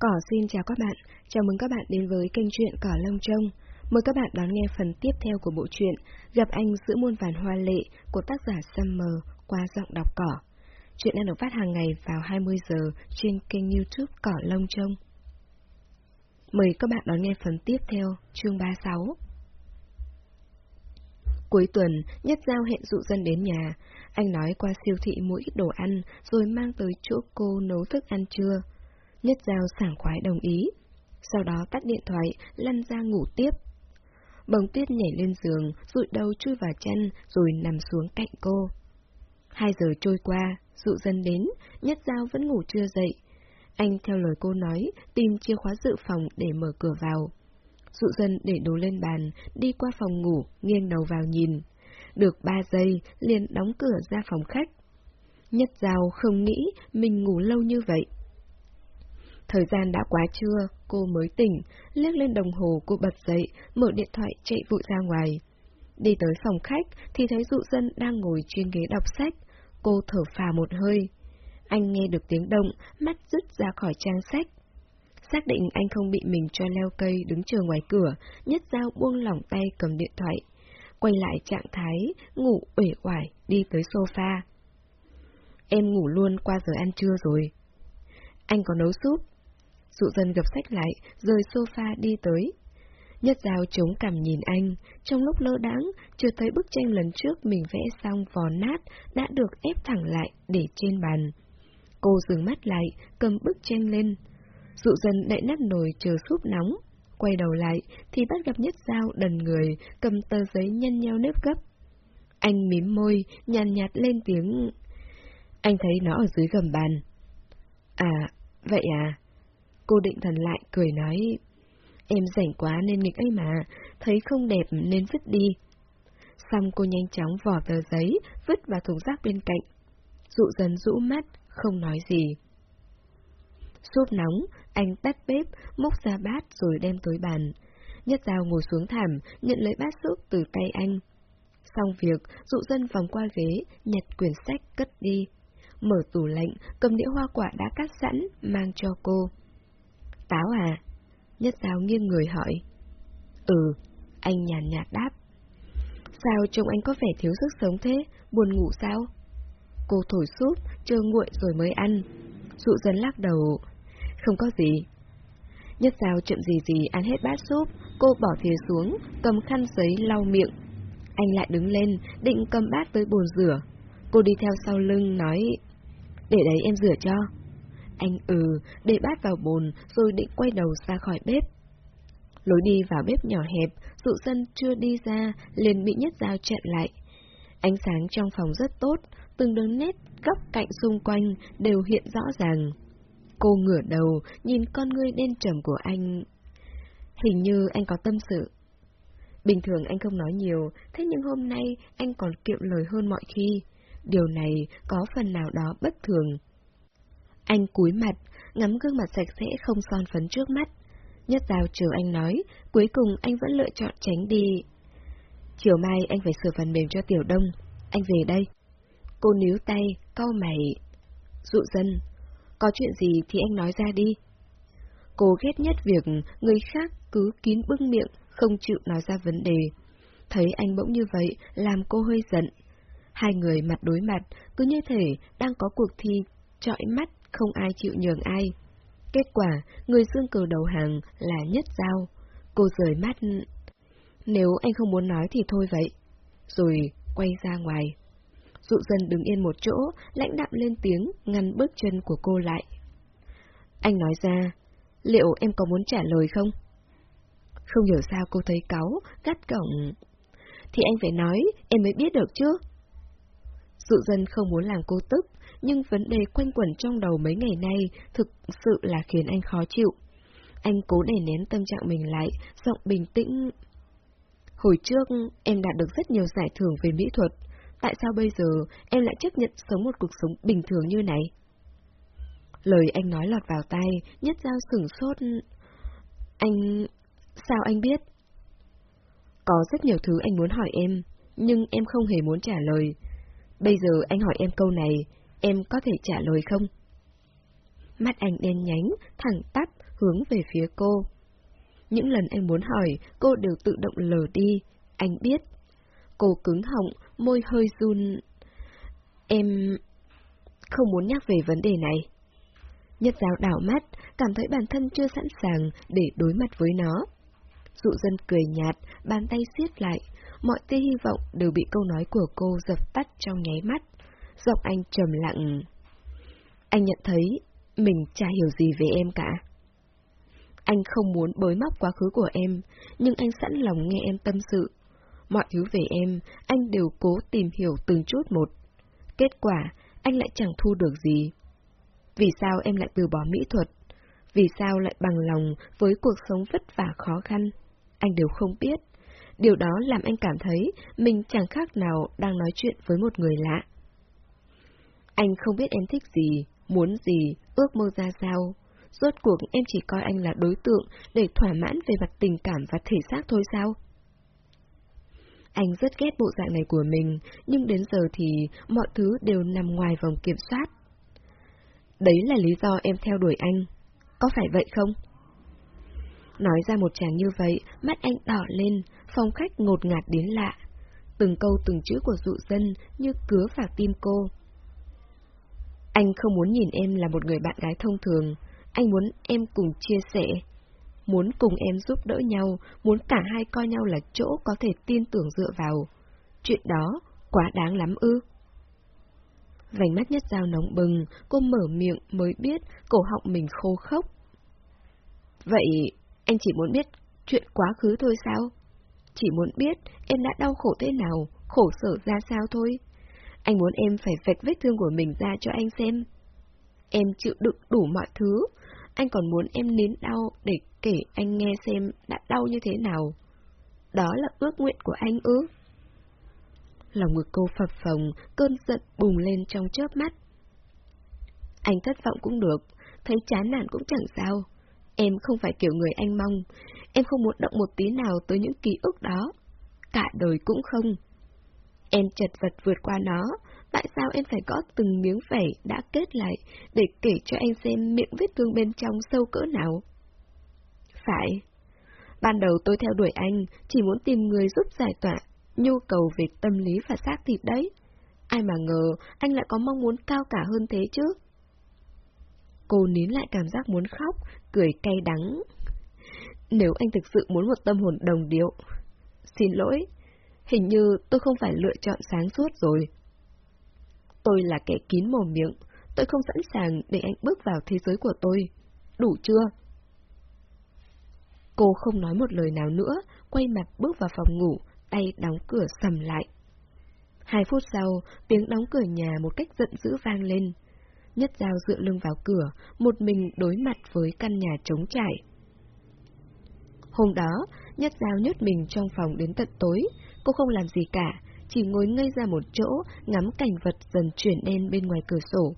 Cỏ xin chào các bạn, chào mừng các bạn đến với kênh truyện Cỏ Lông Trông. Mời các bạn đón nghe phần tiếp theo của bộ truyện Gặp anh giữa muôn vàn hoa lệ của tác giả Summer qua giọng đọc cỏ. Chuyện đang được phát hàng ngày vào 20 giờ trên kênh youtube Cỏ Lông Trông. Mời các bạn đón nghe phần tiếp theo, chương 36. Cuối tuần, Nhất Giao hẹn dụ dân đến nhà. Anh nói qua siêu thị mua ít đồ ăn, rồi mang tới chỗ cô nấu thức ăn trưa. Nhất Giao sảng khoái đồng ý. Sau đó tắt điện thoại, lăn ra ngủ tiếp. Bồng tuyết nhảy lên giường, rụi đầu chui vào chân, rồi nằm xuống cạnh cô. Hai giờ trôi qua, dụ dân đến, Nhất Giao vẫn ngủ chưa dậy. Anh theo lời cô nói, tìm chìa khóa dự phòng để mở cửa vào. Dụ dân để đồ lên bàn, đi qua phòng ngủ, nghiêng đầu vào nhìn. Được ba giây, liền đóng cửa ra phòng khách. Nhất Giao không nghĩ mình ngủ lâu như vậy. Thời gian đã quá trưa, cô mới tỉnh, liếc lên đồng hồ cô bật dậy, mở điện thoại chạy vội ra ngoài. Đi tới phòng khách thì thấy dụ dân đang ngồi trên ghế đọc sách, cô thở phà một hơi. Anh nghe được tiếng động, mắt rứt ra khỏi trang sách. Xác định anh không bị mình cho leo cây đứng chờ ngoài cửa, nhất dao buông lỏng tay cầm điện thoại. Quay lại trạng thái, ngủ uể oải, đi tới sofa. Em ngủ luôn qua giờ ăn trưa rồi. Anh có nấu súp? Dụ dân gập sách lại, rời sofa đi tới. Nhất dao chống cằm nhìn anh, trong lúc lơ đáng, chưa thấy bức tranh lần trước mình vẽ xong vò nát đã được ép thẳng lại để trên bàn. Cô dừng mắt lại, cầm bức tranh lên. Dụ dân đậy nắp nồi chờ súp nóng. Quay đầu lại thì bắt gặp nhất dao đần người, cầm tờ giấy nhân nhau nếp gấp. Anh mím môi, nhàn nhạt lên tiếng. Anh thấy nó ở dưới gầm bàn. À, vậy à? Cô định thần lại, cười nói. Em rảnh quá nên nghịch ấy mà, thấy không đẹp nên vứt đi. Xong cô nhanh chóng vỏ tờ giấy, vứt vào thùng rác bên cạnh. Dụ dần rũ mắt, không nói gì. Súp nóng, anh tắt bếp, múc ra bát rồi đem tới bàn. Nhất dao ngồi xuống thảm, nhận lấy bát súp từ tay anh. Xong việc, dụ dân vòng qua ghế, nhặt quyển sách cất đi. Mở tủ lạnh, cầm đĩa hoa quả đã cắt sẵn, mang cho cô. Táo à? Nhất dao nghiêng người hỏi. Ừ, anh nhàn nhạt đáp. Sao trông anh có vẻ thiếu sức sống thế, buồn ngủ sao? Cô thổi súp, chờ nguội rồi mới ăn. Dụ dần lắc đầu. Không có gì. Nhất dao chậm gì gì ăn hết bát súp, cô bỏ thìa xuống, cầm khăn giấy lau miệng. Anh lại đứng lên, định cầm bát tới bồn rửa. Cô đi theo sau lưng, nói, để đấy em rửa cho. Anh ừ, để bát vào bồn, rồi định quay đầu ra khỏi bếp. Lối đi vào bếp nhỏ hẹp, dụ dân chưa đi ra, liền bị nhất dao chặn lại. Ánh sáng trong phòng rất tốt, từng đường nét góc cạnh xung quanh đều hiện rõ ràng. Cô ngửa đầu, nhìn con ngươi đen trầm của anh. Hình như anh có tâm sự. Bình thường anh không nói nhiều, thế nhưng hôm nay anh còn kiệm lời hơn mọi khi. Điều này có phần nào đó bất thường. Anh cúi mặt, ngắm gương mặt sạch sẽ không son phấn trước mắt. Nhất dao chờ anh nói, cuối cùng anh vẫn lựa chọn tránh đi. Chiều mai anh phải sửa phần mềm cho Tiểu Đông. Anh về đây. Cô níu tay, cau mày. Dụ dân, có chuyện gì thì anh nói ra đi. Cô ghét nhất việc người khác cứ kín bưng miệng, không chịu nói ra vấn đề. Thấy anh bỗng như vậy, làm cô hơi giận. Hai người mặt đối mặt, cứ như thể đang có cuộc thi, trọi mắt, không ai chịu nhường ai. Kết quả, người dương cờ đầu hàng là nhất giao. Cô rời mắt. Nếu anh không muốn nói thì thôi vậy. Rồi quay ra ngoài. Dụ Dân đứng yên một chỗ, lãnh đạm lên tiếng, ngăn bước chân của cô lại. Anh nói ra, liệu em có muốn trả lời không? Không hiểu sao cô thấy cáu, gắt cổng. Thì anh phải nói, em mới biết được chứ. Dụ dân không muốn làm cô tức, nhưng vấn đề quanh quẩn trong đầu mấy ngày nay thực sự là khiến anh khó chịu. Anh cố đè nén tâm trạng mình lại, giọng bình tĩnh. Hồi trước, em đạt được rất nhiều giải thưởng về mỹ thuật. Tại sao bây giờ em lại chấp nhận sống một cuộc sống bình thường như này? Lời anh nói lọt vào tay, nhất dao sửng sốt. Anh... sao anh biết? Có rất nhiều thứ anh muốn hỏi em, nhưng em không hề muốn trả lời. Bây giờ anh hỏi em câu này, em có thể trả lời không? Mắt anh đen nhánh, thẳng tắp, hướng về phía cô. Những lần anh muốn hỏi, cô đều tự động lờ đi. Anh biết. Cô cứng họng, môi hơi run. Em... không muốn nhắc về vấn đề này. Nhất giáo đảo mắt, cảm thấy bản thân chưa sẵn sàng để đối mặt với nó. Dụ dân cười nhạt, bàn tay siết lại, mọi tia hy vọng đều bị câu nói của cô dập tắt trong nháy mắt. Giọng anh trầm lặng. Anh nhận thấy mình chả hiểu gì về em cả. Anh không muốn bới móc quá khứ của em, nhưng anh sẵn lòng nghe em tâm sự. Mọi thứ về em, anh đều cố tìm hiểu từng chút một. Kết quả, anh lại chẳng thu được gì. Vì sao em lại từ bỏ mỹ thuật? Vì sao lại bằng lòng với cuộc sống vất vả khó khăn? Anh đều không biết. Điều đó làm anh cảm thấy mình chẳng khác nào đang nói chuyện với một người lạ. Anh không biết em thích gì, muốn gì, ước mơ ra sao. Rốt cuộc em chỉ coi anh là đối tượng để thỏa mãn về mặt tình cảm và thể xác thôi sao? Anh rất ghét bộ dạng này của mình, nhưng đến giờ thì mọi thứ đều nằm ngoài vòng kiểm soát. Đấy là lý do em theo đuổi anh. Có phải vậy không? Nói ra một chàng như vậy, mắt anh đỏ lên, phong khách ngột ngạt đến lạ. Từng câu từng chữ của dụ dân như cứa vào tim cô. Anh không muốn nhìn em là một người bạn gái thông thường, anh muốn em cùng chia sẻ. Muốn cùng em giúp đỡ nhau, muốn cả hai coi nhau là chỗ có thể tin tưởng dựa vào. Chuyện đó quá đáng lắm ư. Vành mắt nhất dao nóng bừng, cô mở miệng mới biết cổ họng mình khô khốc. Vậy anh chỉ muốn biết chuyện quá khứ thôi sao? Chỉ muốn biết em đã đau khổ thế nào, khổ sở ra sao thôi. Anh muốn em phải vạch vết thương của mình ra cho anh xem. Em chịu đựng đủ mọi thứ, anh còn muốn em nín đau để kể anh nghe xem đã đau như thế nào. Đó là ước nguyện của anh ư? Lòng ngực cô phập phồng, cơn giận bùng lên trong chớp mắt. Anh thất vọng cũng được, thấy chán nản cũng chẳng sao. Em không phải kiểu người anh mong, em không muốn động một tí nào tới những ký ức đó. Cả đời cũng không. Em chật vật vượt qua nó, tại sao em phải có từng miếng vảy đã kết lại để kể cho anh xem miệng vết thương bên trong sâu cỡ nào? Phải. Ban đầu tôi theo đuổi anh, chỉ muốn tìm người giúp giải tỏa nhu cầu về tâm lý và xác thịt đấy. Ai mà ngờ anh lại có mong muốn cao cả hơn thế chứ? Cô nín lại cảm giác muốn khóc, cười cay đắng. Nếu anh thực sự muốn một tâm hồn đồng điệu, xin lỗi, hình như tôi không phải lựa chọn sáng suốt rồi. Tôi là kẻ kín mồm miệng, tôi không sẵn sàng để anh bước vào thế giới của tôi. Đủ chưa? Cô không nói một lời nào nữa, quay mặt bước vào phòng ngủ, tay đóng cửa sầm lại. Hai phút sau, tiếng đóng cửa nhà một cách giận dữ vang lên. Nhất dao dựa lưng vào cửa, một mình đối mặt với căn nhà trống trải. Hôm đó, Nhất dao nhốt mình trong phòng đến tận tối, cô không làm gì cả, chỉ ngồi ngây ra một chỗ, ngắm cảnh vật dần chuyển đen bên ngoài cửa sổ.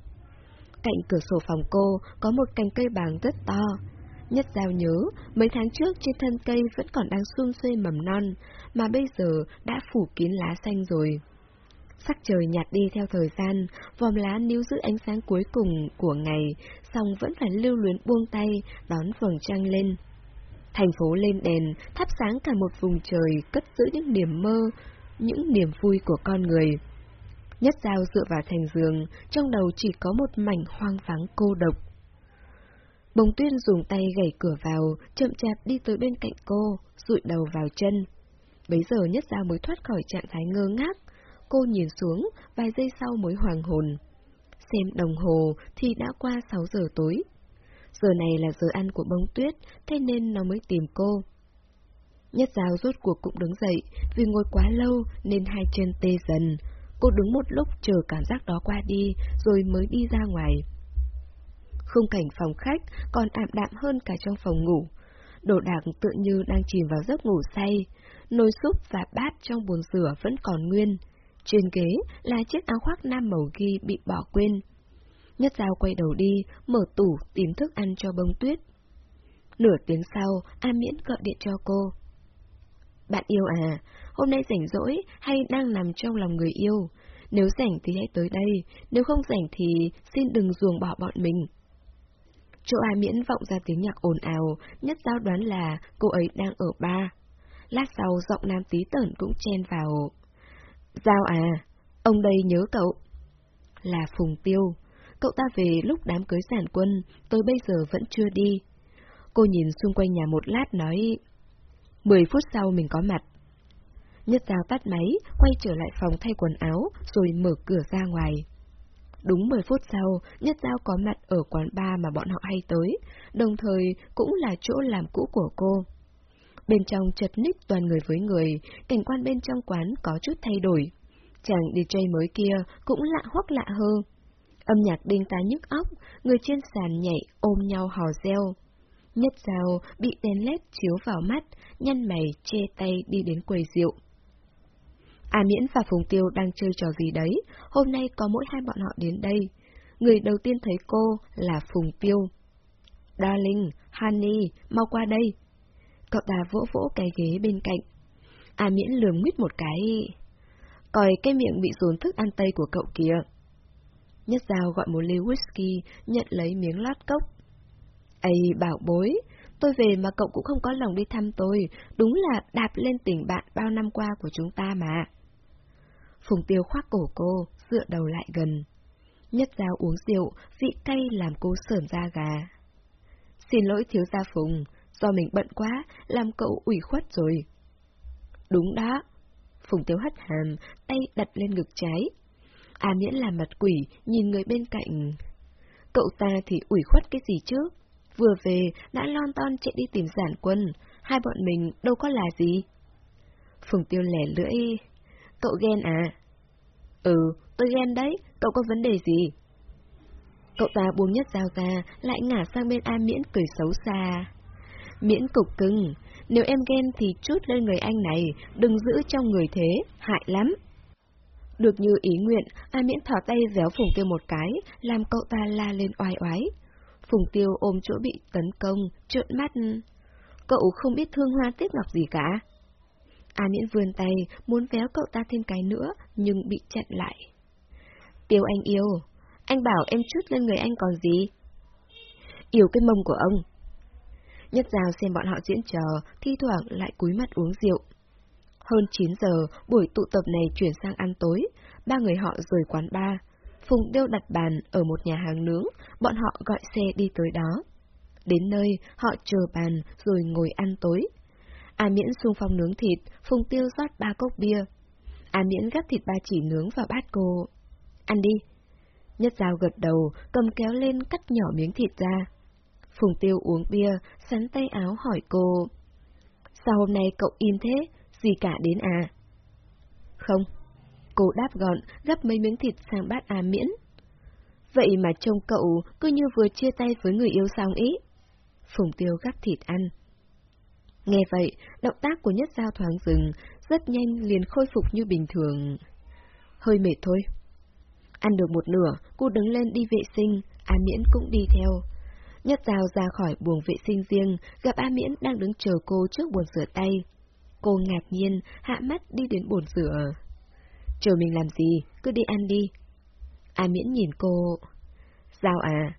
Cạnh cửa sổ phòng cô có một cành cây bàng rất to. Nhất Giao nhớ, mấy tháng trước trên thân cây vẫn còn đang xun xuê mầm non, mà bây giờ đã phủ kín lá xanh rồi. Sắc trời nhạt đi theo thời gian, vòm lá níu giữ ánh sáng cuối cùng của ngày, song vẫn phải lưu luyến buông tay, đón vầng trăng lên. Thành phố lên đèn, thắp sáng cả một vùng trời, cất giữ những niềm mơ, những niềm vui của con người. Nhất dao dựa vào thành giường, trong đầu chỉ có một mảnh hoang vắng cô độc. Bồng tuyên dùng tay gảy cửa vào, chậm chạp đi tới bên cạnh cô, rụi đầu vào chân. Bấy giờ nhất dao mới thoát khỏi trạng thái ngơ ngác. Cô nhìn xuống, vài giây sau mới hoàng hồn. Xem đồng hồ thì đã qua 6 giờ tối. Giờ này là giờ ăn của bông tuyết, thế nên nó mới tìm cô. Nhất giáo rốt cuộc cũng đứng dậy, vì ngồi quá lâu nên hai chân tê dần. Cô đứng một lúc chờ cảm giác đó qua đi, rồi mới đi ra ngoài. Khung cảnh phòng khách còn ảm đạm hơn cả trong phòng ngủ. Đồ đạc tự như đang chìm vào giấc ngủ say. Nồi súp và bát trong bồn rửa vẫn còn nguyên. Trên ghế là chiếc áo khoác nam màu ghi bị bỏ quên. Nhất dao quay đầu đi, mở tủ tìm thức ăn cho bông tuyết. Nửa tiếng sau, A Miễn gọi điện cho cô. Bạn yêu à, hôm nay rảnh rỗi hay đang nằm trong lòng người yêu? Nếu rảnh thì hãy tới đây, nếu không rảnh thì xin đừng ruồng bỏ bọn mình. Chỗ a miễn vọng ra tiếng nhạc ồn ào, nhất giao đoán là cô ấy đang ở ba. Lát sau giọng nam tí tởn cũng chen vào. Giao à, ông đây nhớ cậu. Là Phùng Tiêu. Cậu ta về lúc đám cưới giản quân, tôi bây giờ vẫn chưa đi. Cô nhìn xung quanh nhà một lát nói... Mười phút sau mình có mặt. Nhất Giao tắt máy, quay trở lại phòng thay quần áo, rồi mở cửa ra ngoài. Đúng 10 phút sau, Nhất Giao có mặt ở quán bar mà bọn họ hay tới, đồng thời cũng là chỗ làm cũ của cô. Bên trong chật ních toàn người với người, cảnh quan bên trong quán có chút thay đổi. Chàng DJ mới kia cũng lạ hoắc lạ hơn. Âm nhạc đinh tai nhức óc, người trên sàn nhảy ôm nhau hò reo. Nhất Giao bị đèn led chiếu vào mắt, nhăn mày che tay đi đến quầy rượu. A Miễn và Phùng Tiêu đang chơi trò gì đấy, hôm nay có mỗi hai bọn họ đến đây. Người đầu tiên thấy cô là Phùng Tiêu. Darling, Honey, mau qua đây. Cậu ta vỗ vỗ cái ghế bên cạnh. A Miễn lườm nguyết một cái. Còi cái miệng bị dồn thức ăn tây của cậu kìa. Nhất Giao gọi một ly whisky, nhận lấy miếng lát cốc. Ây, bảo bối, tôi về mà cậu cũng không có lòng đi thăm tôi, đúng là đạp lên tình bạn bao năm qua của chúng ta mà. Phùng Tiêu khoác cổ cô, dựa đầu lại gần. Nhất Giao uống rượu, vị cay làm cô sởn da gà. Xin lỗi thiếu gia Phùng, do mình bận quá, làm cậu ủy khuất rồi. Đúng đó. Phùng Tiêu hất hàm, tay đặt lên ngực trái. À miễn là mặt quỷ, nhìn người bên cạnh. Cậu ta thì ủy khuất cái gì chứ? Vừa về, đã lon ton chạy đi tìm giản quân, hai bọn mình đâu có là gì. Phùng Tiêu lẻ lưỡi. Cậu ghen à? Ừ, tôi ghen đấy, cậu có vấn đề gì? Cậu ta buông nhất dao ra, lại ngả sang bên A Miễn cười xấu xa. Miễn cục cưng, nếu em ghen thì chút lên người anh này, đừng giữ trong người thế, hại lắm. Được như ý nguyện, A Miễn thỏ tay véo Phùng Tiêu một cái, làm cậu ta la lên oai oái. Phùng Tiêu ôm chỗ bị tấn công, trợn mắt. Cậu không biết thương hoa tiếc ngọc gì cả. A Miễn vươn tay, muốn véo cậu ta thêm cái nữa, nhưng bị chặn lại. Tiêu anh yêu, anh bảo em chút lên người anh còn gì? Yêu cái mông của ông. Nhất rào xem bọn họ diễn trò, thi thoảng lại cúi mặt uống rượu. Hơn 9 giờ, buổi tụ tập này chuyển sang ăn tối, ba người họ rời quán bar. Phùng Điêu đặt bàn ở một nhà hàng nướng, bọn họ gọi xe đi tới đó. Đến nơi, họ chờ bàn rồi ngồi ăn tối. A Miễn xung phong nướng thịt, Phùng Tiêu rót ba cốc bia. A Miễn gắp thịt ba chỉ nướng vào bát cô. Ăn đi. Nhất dao gật đầu, cầm kéo lên cắt nhỏ miếng thịt ra. Phùng Tiêu uống bia, sắn tay áo hỏi cô. Sao hôm nay cậu im thế, gì cả đến à? Không. Cô đáp gọn, gấp mấy miếng thịt sang bát A Miễn. Vậy mà trông cậu cứ như vừa chia tay với người yêu xong ý. Phùng Tiêu gắp thịt ăn. Nghe vậy, động tác của nhất giao thoáng dừng, rất nhanh liền khôi phục như bình thường. Hơi mệt thôi. Ăn được một nửa, cô đứng lên đi vệ sinh, A Miễn cũng đi theo. Nhất giao ra khỏi buồng vệ sinh riêng, gặp A Miễn đang đứng chờ cô trước buồng rửa tay. Cô ngạc nhiên, hạ mắt đi đến bồn rửa. Chờ mình làm gì, cứ đi ăn đi. A Miễn nhìn cô. Sao à,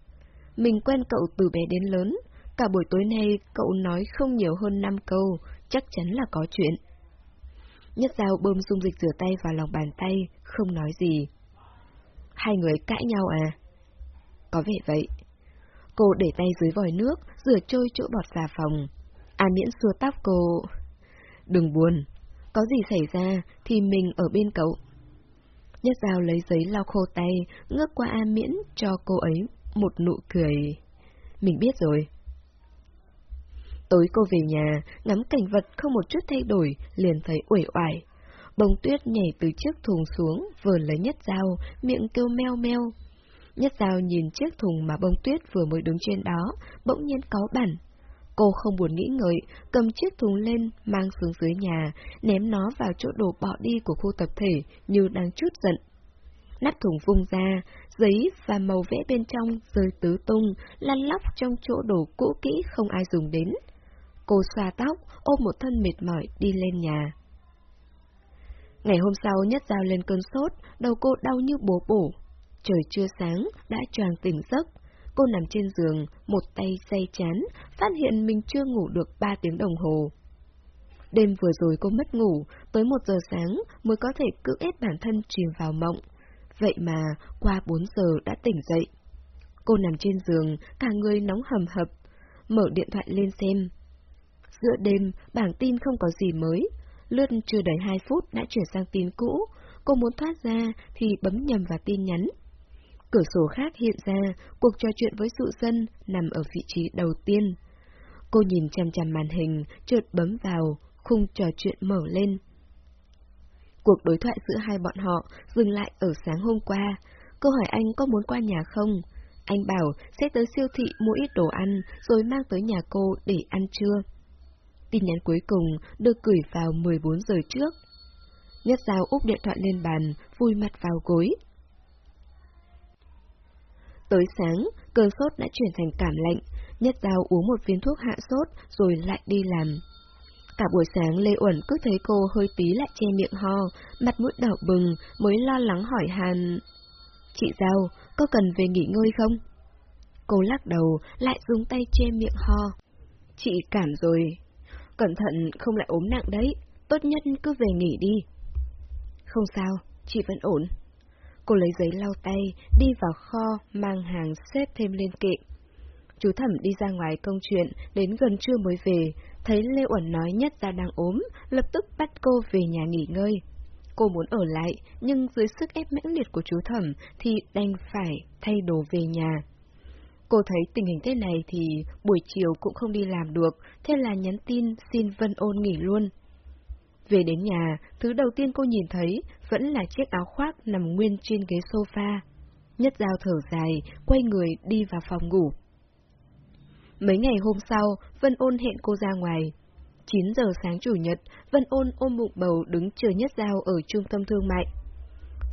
mình quen cậu từ bé đến lớn, Cả buổi tối nay cậu nói không nhiều hơn 5 câu, chắc chắn là có chuyện. Nhất dao bơm dung dịch rửa tay vào lòng bàn tay, không nói gì. Hai người cãi nhau à? Có vẻ vậy. Cô để tay dưới vòi nước, rửa trôi chỗ bọt xà phòng. A miễn xua tóc cô. Đừng buồn, có gì xảy ra thì mình ở bên cậu. Nhất dao lấy giấy lau khô tay, ngước qua A miễn cho cô ấy một nụ cười. Mình biết rồi. Tối cô về nhà, ngắm cảnh vật không một chút thay đổi, liền thấy uể oải. Bông tuyết nhảy từ chiếc thùng xuống, vừa lấy nhất dao, miệng kêu meo meo. Nhất dao nhìn chiếc thùng mà bông tuyết vừa mới đứng trên đó, bỗng nhiên có bản. Cô không buồn nghĩ ngợi, cầm chiếc thùng lên, mang xuống dưới nhà, ném nó vào chỗ đồ bỏ đi của khu tập thể như đang chút giận. Nắp thùng vung ra, giấy và màu vẽ bên trong rơi tứ tung, lăn lóc trong chỗ đồ cũ kỹ không ai dùng đến. Cô xoa tóc, ôm một thân mệt mỏi đi lên nhà. Ngày hôm sau nhất giao lên cơn sốt, đầu cô đau như bố bổ. Trời chưa sáng, đã choàng tỉnh giấc cô nằm trên giường, một tay say chán, phát hiện mình chưa ngủ được ba tiếng đồng hồ. Đêm vừa rồi cô mất ngủ, tới một giờ sáng mới có thể cưỡng ép bản thân chìm vào mộng. Vậy mà, qua bốn giờ đã tỉnh dậy. Cô nằm trên giường, cả người nóng hầm hập, mở điện thoại lên xem. Giữa đêm, bảng tin không có gì mới, lướt chưa đầy hai phút đã chuyển sang tin cũ, cô muốn thoát ra thì bấm nhầm vào tin nhắn. Cửa sổ khác hiện ra, cuộc trò chuyện với sự dân nằm ở vị trí đầu tiên. Cô nhìn chằm chằm màn hình, chợt bấm vào, khung trò chuyện mở lên. Cuộc đối thoại giữa hai bọn họ dừng lại ở sáng hôm qua. Cô hỏi anh có muốn qua nhà không? Anh bảo sẽ tới siêu thị mua ít đồ ăn rồi mang tới nhà cô để ăn trưa. Tin nhắn cuối cùng được gửi vào 14 giờ trước. Nhất Giao úp điện thoại lên bàn, vui mặt vào gối. Tới sáng, cơn sốt đã chuyển thành cảm lạnh, Nhất Giao uống một viên thuốc hạ sốt rồi lại đi làm. Cả buổi sáng Lê Uẩn cứ thấy cô hơi tí lại che miệng ho, mặt mũi đỏ bừng, mới lo lắng hỏi Hàn. Chị Giao, có cần về nghỉ ngơi không? Cô lắc đầu, lại dùng tay che miệng ho. Chị cảm rồi. Cẩn thận không lại ốm nặng đấy, tốt nhất cứ về nghỉ đi. Không sao, chị vẫn ổn. Cô lấy giấy lau tay, đi vào kho, mang hàng xếp thêm lên kệ. Chú thẩm đi ra ngoài công chuyện, đến gần trưa mới về, thấy Lê Uẩn nói nhất ra đang ốm, lập tức bắt cô về nhà nghỉ ngơi. Cô muốn ở lại, nhưng dưới sức ép mãnh liệt của chú thẩm thì đành phải thay đồ về nhà. Cô thấy tình hình thế này thì buổi chiều cũng không đi làm được, thế là nhắn tin xin Vân Ôn nghỉ luôn. Về đến nhà, thứ đầu tiên cô nhìn thấy vẫn là chiếc áo khoác nằm nguyên trên ghế sofa. Nhất dao thở dài, quay người đi vào phòng ngủ. Mấy ngày hôm sau, Vân Ôn hẹn cô ra ngoài. 9 giờ sáng chủ nhật, Vân Ôn ôm bụng bầu đứng chờ nhất giao ở trung tâm thương mại.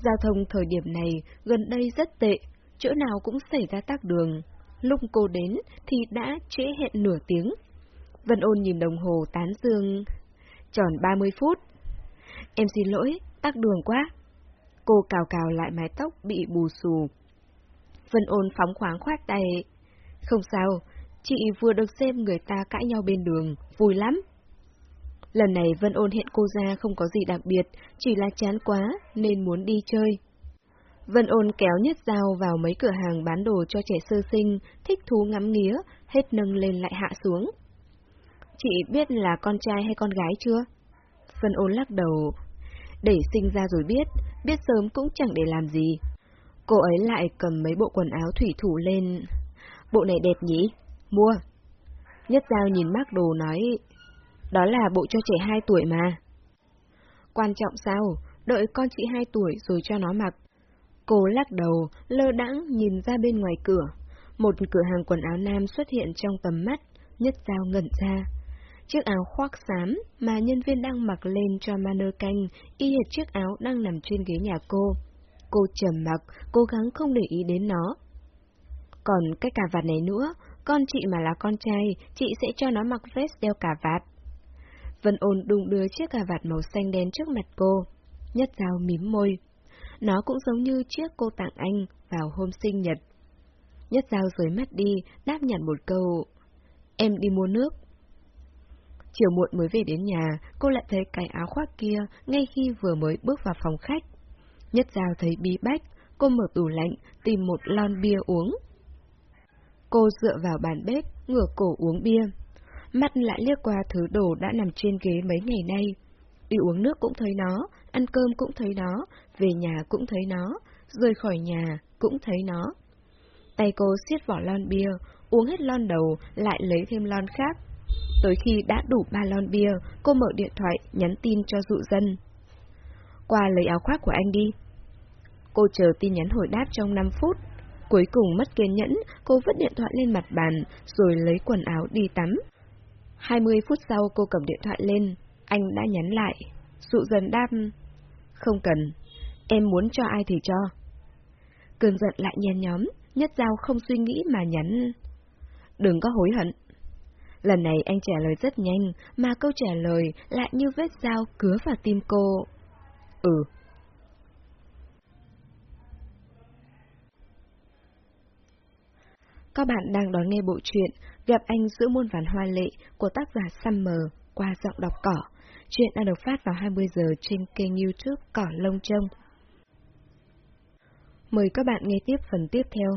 Giao thông thời điểm này gần đây rất tệ, chỗ nào cũng xảy ra tắc đường. Lúc cô đến thì đã trễ hẹn nửa tiếng. Vân Ôn nhìn đồng hồ tán dương. Tròn 30 phút. Em xin lỗi, tắc đường quá. Cô cào cào lại mái tóc bị bù xù. Vân Ôn phóng khoáng khoát tay. Không sao, Chị vừa được xem người ta cãi nhau bên đường, vui lắm. Lần này Vân Ôn hẹn cô ra không có gì đặc biệt, chỉ là chán quá nên muốn đi chơi. Vân Ôn kéo nhất dao vào mấy cửa hàng bán đồ cho trẻ sơ sinh, thích thú ngắm nghía, hết nâng lên lại hạ xuống. Chị biết là con trai hay con gái chưa? Vân Ôn lắc đầu. Để sinh ra rồi biết, biết sớm cũng chẳng để làm gì. Cô ấy lại cầm mấy bộ quần áo thủy thủ lên. Bộ này đẹp nhỉ? Mua. Nhất Giao nhìn mác đồ nói, đó là bộ cho trẻ 2 tuổi mà. Quan trọng sao, đợi con chị 2 tuổi rồi cho nó mặc. Cô lắc đầu, lơ đãng nhìn ra bên ngoài cửa. Một cửa hàng quần áo nam xuất hiện trong tầm mắt, Nhất Giao ngẩn ra. Chiếc áo khoác xám mà nhân viên đang mặc lên cho manơ canh, y hệt chiếc áo đang nằm trên ghế nhà cô. Cô trầm mặc, cố gắng không để ý đến nó. Còn cái cà vạt này nữa, con chị mà là con trai, chị sẽ cho nó mặc vest đeo cà vạt. Vân ôn đung đưa chiếc cà vạt màu xanh đen trước mặt cô. Nhất dao mím môi. Nó cũng giống như chiếc cô tặng anh vào hôm sinh nhật. Nhất dao rời mắt đi, đáp nhận một câu. Em đi mua nước. Chiều muộn mới về đến nhà, cô lại thấy cái áo khoác kia ngay khi vừa mới bước vào phòng khách. Nhất giao thấy bí bách, cô mở tủ lạnh, tìm một lon bia uống. Cô dựa vào bàn bếp, ngửa cổ uống bia. Mắt lại liếc qua thứ đồ đã nằm trên ghế mấy ngày nay. Đi uống nước cũng thấy nó, ăn cơm cũng thấy nó, về nhà cũng thấy nó, rời khỏi nhà cũng thấy nó. Tay cô siết vỏ lon bia, uống hết lon đầu, lại lấy thêm lon khác. Tới khi đã đủ ba lon bia, cô mở điện thoại, nhắn tin cho dụ dân. Qua lấy áo khoác của anh đi. Cô chờ tin nhắn hồi đáp trong 5 phút, Cuối cùng mất kiên nhẫn, cô vứt điện thoại lên mặt bàn, rồi lấy quần áo đi tắm. 20 phút sau cô cầm điện thoại lên, anh đã nhắn lại. Dụ dần đáp, không cần, em muốn cho ai thì cho. Cơn giận lại nhen nhóm, nhất giao không suy nghĩ mà nhắn. Đừng có hối hận. Lần này anh trả lời rất nhanh, mà câu trả lời lại như vết dao cứa vào tim cô. Ừ, Các bạn đang đón nghe bộ truyện Gặp anh giữa muôn vàn hoa lệ của tác giả Summer qua giọng đọc cỏ. Chuyện đang được phát vào 20 giờ trên kênh youtube Cỏ Lông Trông. Mời các bạn nghe tiếp phần tiếp theo.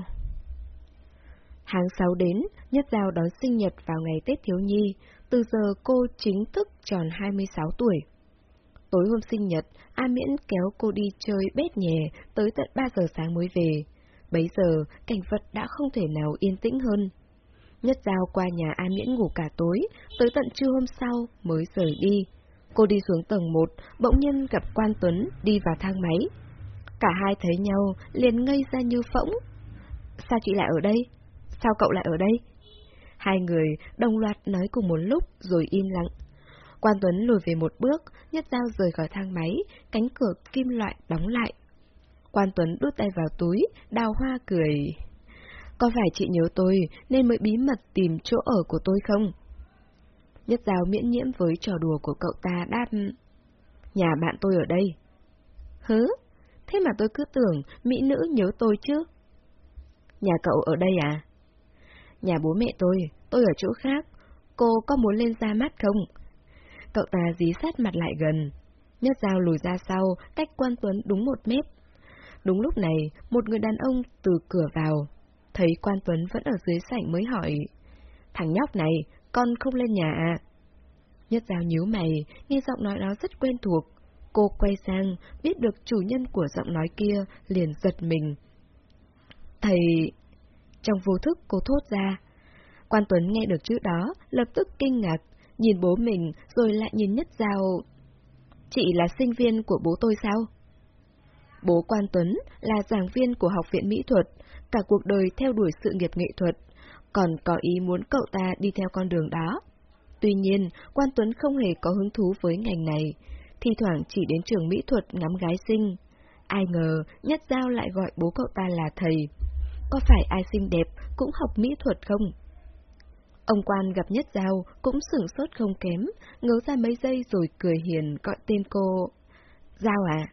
Tháng 6 đến, Nhất Giao đón sinh nhật vào ngày Tết Thiếu Nhi, từ giờ cô chính thức tròn 26 tuổi. Tối hôm sinh nhật, A Miễn kéo cô đi chơi bết nhè tới tận 3 giờ sáng mới về. Bấy giờ, cảnh vật đã không thể nào yên tĩnh hơn. Nhất Giao qua nhà A Miễn ngủ cả tối, tới tận trưa hôm sau mới rời đi. Cô đi xuống tầng 1, bỗng nhiên gặp Quan Tuấn đi vào thang máy. Cả hai thấy nhau, liền ngây ra như phỗng. Sao chị lại ở đây? Sao cậu lại ở đây? Hai người đồng loạt nói cùng một lúc rồi im lặng. Quan Tuấn lùi về một bước, Nhất Giao rời khỏi thang máy, cánh cửa kim loại đóng lại. Quan Tuấn đút tay vào túi, đào hoa cười. Có phải chị nhớ tôi nên mới bí mật tìm chỗ ở của tôi không? Nhất Giao miễn nhiễm với trò đùa của cậu ta đáp. Nhà bạn tôi ở đây. Hứ? Thế mà tôi cứ tưởng mỹ nữ nhớ tôi chứ. Nhà cậu ở đây à? Nhà bố mẹ tôi, tôi ở chỗ khác. Cô có muốn lên ra mắt không? Cậu ta dí sát mặt lại gần. Nhất dao lùi ra sau, cách quan tuấn đúng một mét. Đúng lúc này, một người đàn ông từ cửa vào. Thấy quan tuấn vẫn ở dưới sảnh mới hỏi. Thằng nhóc này, con không lên nhà à? Nhất dao nhíu mày, nghe giọng nói đó rất quen thuộc. Cô quay sang, biết được chủ nhân của giọng nói kia, liền giật mình. Thầy... Trong vô thức cô thốt ra. Quan Tuấn nghe được chữ đó, lập tức kinh ngạc, nhìn bố mình rồi lại nhìn Nhất Giao. Chị là sinh viên của bố tôi sao? Bố Quan Tuấn là giảng viên của Học viện Mỹ thuật, cả cuộc đời theo đuổi sự nghiệp nghệ thuật, còn có ý muốn cậu ta đi theo con đường đó. Tuy nhiên, Quan Tuấn không hề có hứng thú với ngành này, thi thoảng chỉ đến trường mỹ thuật ngắm gái sinh. Ai ngờ, Nhất Giao lại gọi bố cậu ta là thầy. Có phải ai xinh đẹp cũng học mỹ thuật không? Ông quan gặp Nhất Giao cũng sửng sốt không kém, ngớ ra mấy giây rồi cười hiền gọi tên cô. Giao à?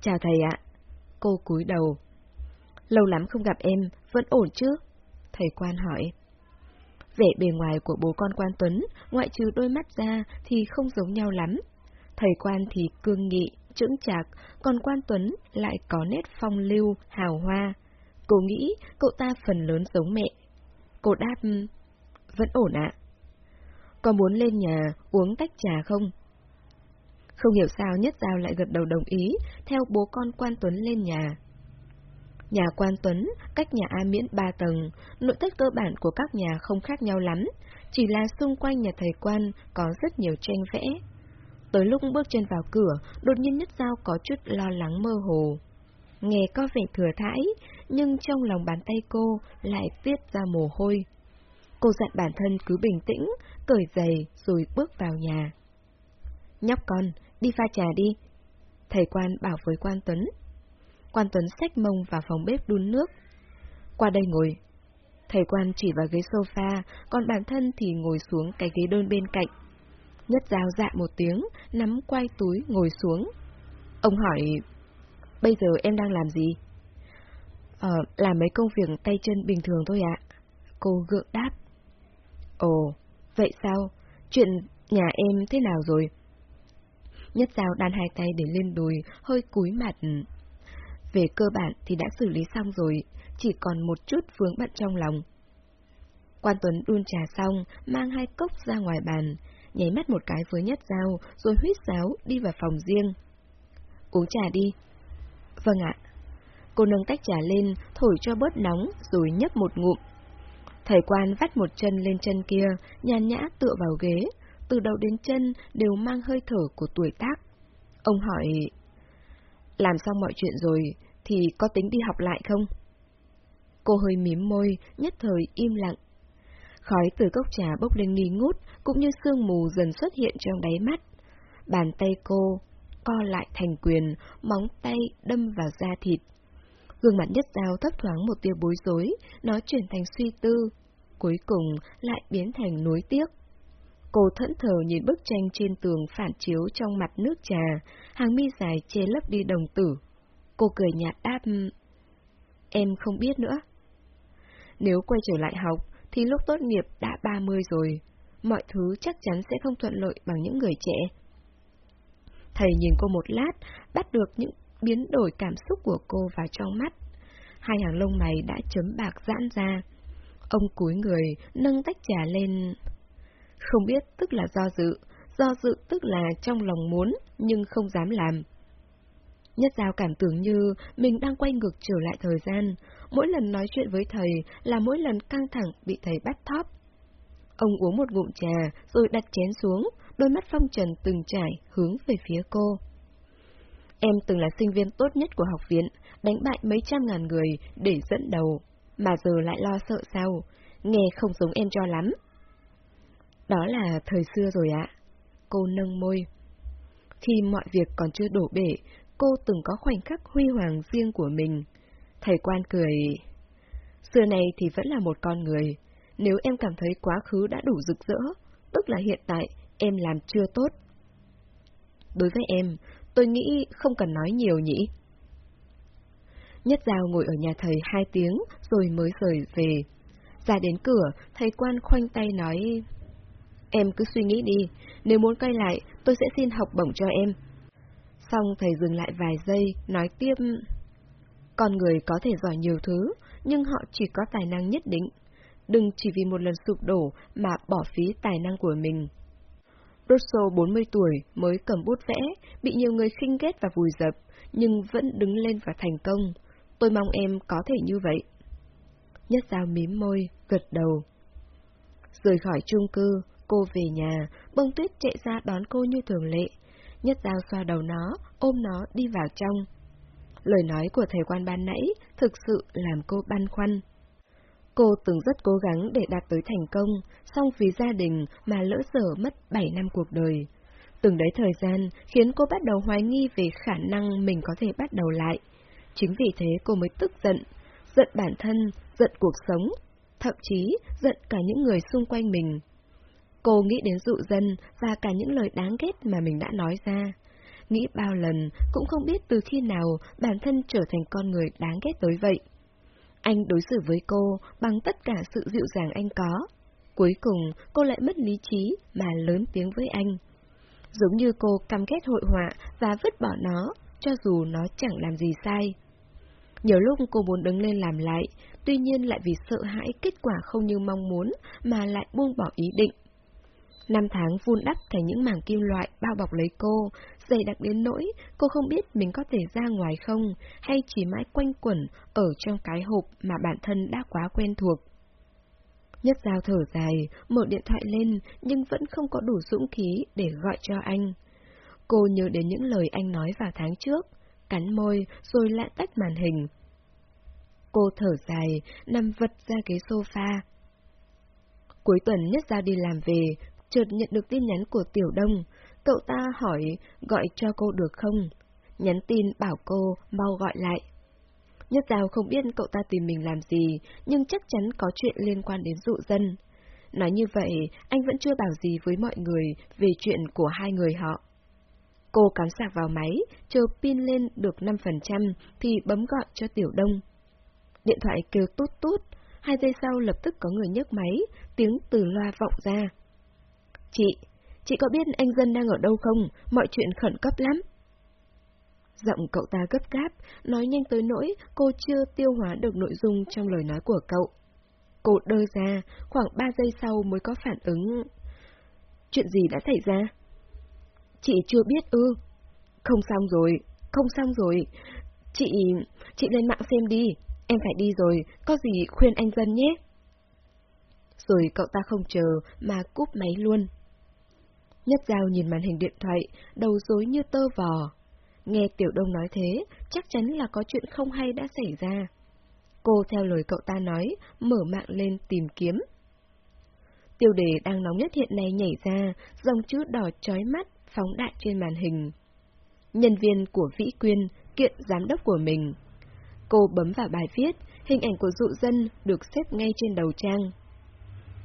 Chào thầy ạ. Cô cúi đầu. Lâu lắm không gặp em, vẫn ổn chứ? Thầy quan hỏi. Vẻ bề ngoài của bố con quan Tuấn, ngoại trừ đôi mắt ra thì không giống nhau lắm. Thầy quan thì cương nghị, trưởng chạc, còn quan Tuấn lại có nét phong lưu, hào hoa. Cô nghĩ cậu ta phần lớn giống mẹ. Cô đáp, vẫn ổn ạ. Có muốn lên nhà uống tách trà không? Không hiểu sao Nhất Giao lại gật đầu đồng ý, theo bố con Quan Tuấn lên nhà. Nhà Quan Tuấn, cách nhà A Miễn ba tầng, nội thất cơ bản của các nhà không khác nhau lắm, chỉ là xung quanh nhà thầy Quan có rất nhiều tranh vẽ. Tới lúc bước chân vào cửa, đột nhiên Nhất Giao có chút lo lắng mơ hồ. Nghe có vẻ thừa thãi, nhưng trong lòng bàn tay cô lại tiết ra mồ hôi. Cô dặn bản thân cứ bình tĩnh, cởi giày rồi bước vào nhà. Nhóc con, đi pha trà đi. Thầy quan bảo với quan Tuấn. Quan Tuấn xách mông vào phòng bếp đun nước. Qua đây ngồi. Thầy quan chỉ vào ghế sofa, còn bản thân thì ngồi xuống cái ghế đơn bên cạnh. Nhất dao dạ một tiếng, nắm quay túi ngồi xuống. Ông hỏi, bây giờ em đang làm gì? Ờ, làm mấy công việc tay chân bình thường thôi ạ. Cô gượng đáp. Ồ, vậy sao? Chuyện nhà em thế nào rồi? Nhất dao đan hai tay để lên đùi, hơi cúi mặt. Về cơ bản thì đã xử lý xong rồi, chỉ còn một chút vướng bận trong lòng. Quan Tuấn đun trà xong, mang hai cốc ra ngoài bàn, nháy mắt một cái với nhất dao, rồi huyết sáo đi vào phòng riêng. Uống trà đi. Vâng ạ. Cô nâng tách trà lên, thổi cho bớt nóng, rồi nhấp một ngụm. Thầy quan vắt một chân lên chân kia, nhàn nhã tựa vào ghế, từ đầu đến chân đều mang hơi thở của tuổi tác. Ông hỏi, làm xong mọi chuyện rồi, thì có tính đi học lại không? Cô hơi mím môi, nhất thời im lặng. Khói từ cốc trà bốc lên nghi ngút, cũng như sương mù dần xuất hiện trong đáy mắt. Bàn tay cô co lại thành quyền, móng tay đâm vào da thịt. Gương mặt nhất dao thấp thoáng một tia bối rối, nó chuyển thành suy tư, cuối cùng lại biến thành nối tiếc. Cô thẫn thờ nhìn bức tranh trên tường phản chiếu trong mặt nước trà, hàng mi dài che lấp đi đồng tử. Cô cười nhạt đáp, em không biết nữa. Nếu quay trở lại học, thì lúc tốt nghiệp đã 30 rồi. Mọi thứ chắc chắn sẽ không thuận lợi bằng những người trẻ. Thầy nhìn cô một lát, bắt được những biến đổi cảm xúc của cô vào trong mắt. Hai hàng lông mày đã chấm bạc giãn ra. Ông cúi người, nâng tách trà lên. Không biết tức là do dự, do dự tức là trong lòng muốn, nhưng không dám làm. Nhất Giao cảm tưởng như mình đang quay ngược trở lại thời gian, mỗi lần nói chuyện với thầy là mỗi lần căng thẳng bị thầy bắt thóp. Ông uống một ngụm trà, rồi đặt chén xuống, đôi mắt phong trần từng trải hướng về phía cô. Em từng là sinh viên tốt nhất của học viện, đánh bại mấy trăm ngàn người để dẫn đầu, mà giờ lại lo sợ sao, nghe không giống em cho lắm. Đó là thời xưa rồi ạ. Cô nâng môi. Khi mọi việc còn chưa đổ bể, cô từng có khoảnh khắc huy hoàng riêng của mình. Thầy quan cười. Xưa này thì vẫn là một con người. Nếu em cảm thấy quá khứ đã đủ rực rỡ, tức là hiện tại em làm chưa tốt. Đối với em, tôi nghĩ không cần nói nhiều nhỉ. Nhất Giao ngồi ở nhà thầy hai tiếng rồi mới rời về. Ra đến cửa, thầy quan khoanh tay nói... Em cứ suy nghĩ đi, nếu muốn quay lại, tôi sẽ xin học bổng cho em. Xong thầy dừng lại vài giây, nói tiếp... Con người có thể giỏi nhiều thứ, nhưng họ chỉ có tài năng nhất định. Đừng chỉ vì một lần sụp đổ mà bỏ phí tài năng của mình. Rosso 40 tuổi mới cầm bút vẽ, bị nhiều người khinh ghét và vùi dập, nhưng vẫn đứng lên và thành công. Tôi mong em có thể như vậy. Nhất Giao mím môi, gật đầu. Rời khỏi chung cư, cô về nhà, bông tuyết chạy ra đón cô như thường lệ. Nhất Giao xoa đầu nó, ôm nó đi vào trong. Lời nói của thầy quan ban nãy thực sự làm cô băn khoăn. Cô từng rất cố gắng để đạt tới thành công, song vì gia đình mà lỡ dở mất 7 năm cuộc đời. Từng đấy thời gian khiến cô bắt đầu hoài nghi về khả năng mình có thể bắt đầu lại. Chính vì thế cô mới tức giận, giận bản thân, giận cuộc sống, thậm chí giận cả những người xung quanh mình. Cô nghĩ đến dụ dân và cả những lời đáng ghét mà mình đã nói ra. Nghĩ bao lần cũng không biết từ khi nào bản thân trở thành con người đáng ghét tới vậy. Anh đối xử với cô bằng tất cả sự dịu dàng anh có. Cuối cùng, cô lại mất lý trí mà lớn tiếng với anh. Giống như cô căm ghét hội họa và vứt bỏ nó, cho dù nó chẳng làm gì sai. Nhiều lúc cô muốn đứng lên làm lại, tuy nhiên lại vì sợ hãi kết quả không như mong muốn mà lại buông bỏ ý định. Năm tháng vun đắp thành những mảng kim loại bao bọc lấy cô, dày đặc đến nỗi cô không biết mình có thể ra ngoài không, hay chỉ mãi quanh quẩn ở trong cái hộp mà bản thân đã quá quen thuộc. Nhất Giao thở dài, mở điện thoại lên nhưng vẫn không có đủ dũng khí để gọi cho anh. Cô nhớ đến những lời anh nói vào tháng trước, cắn môi rồi lại tách màn hình. Cô thở dài, nằm vật ra ghế sofa. Cuối tuần Nhất Giao đi làm về, chợt nhận được tin nhắn của Tiểu Đông. Cậu ta hỏi gọi cho cô được không? Nhắn tin bảo cô mau gọi lại. Nhất Giao không biết cậu ta tìm mình làm gì, nhưng chắc chắn có chuyện liên quan đến dụ dân. Nói như vậy, anh vẫn chưa bảo gì với mọi người về chuyện của hai người họ. Cô cắm sạc vào máy, chờ pin lên được 5% thì bấm gọi cho Tiểu Đông. Điện thoại kêu tút tút, hai giây sau lập tức có người nhấc máy, tiếng từ loa vọng ra. Chị, chị có biết anh dân đang ở đâu không? Mọi chuyện khẩn cấp lắm. Giọng cậu ta gấp gáp, nói nhanh tới nỗi cô chưa tiêu hóa được nội dung trong lời nói của cậu. Cô đơ ra, khoảng 3 giây sau mới có phản ứng. Chuyện gì đã xảy ra? Chị chưa biết ư. Không xong rồi, không xong rồi. Chị, chị lên mạng xem đi, em phải đi rồi, có gì khuyên anh dân nhé. Rồi cậu ta không chờ mà cúp máy luôn. Nhất Giao nhìn màn hình điện thoại, đầu rối như tơ vò. Nghe Tiểu Đông nói thế, chắc chắn là có chuyện không hay đã xảy ra. Cô theo lời cậu ta nói, mở mạng lên tìm kiếm. Tiêu đề đang nóng nhất hiện nay nhảy ra, dòng chữ đỏ chói mắt, phóng đại trên màn hình. Nhân viên của Vĩ Quyên kiện giám đốc của mình. Cô bấm vào bài viết, hình ảnh của dụ dân được xếp ngay trên đầu trang.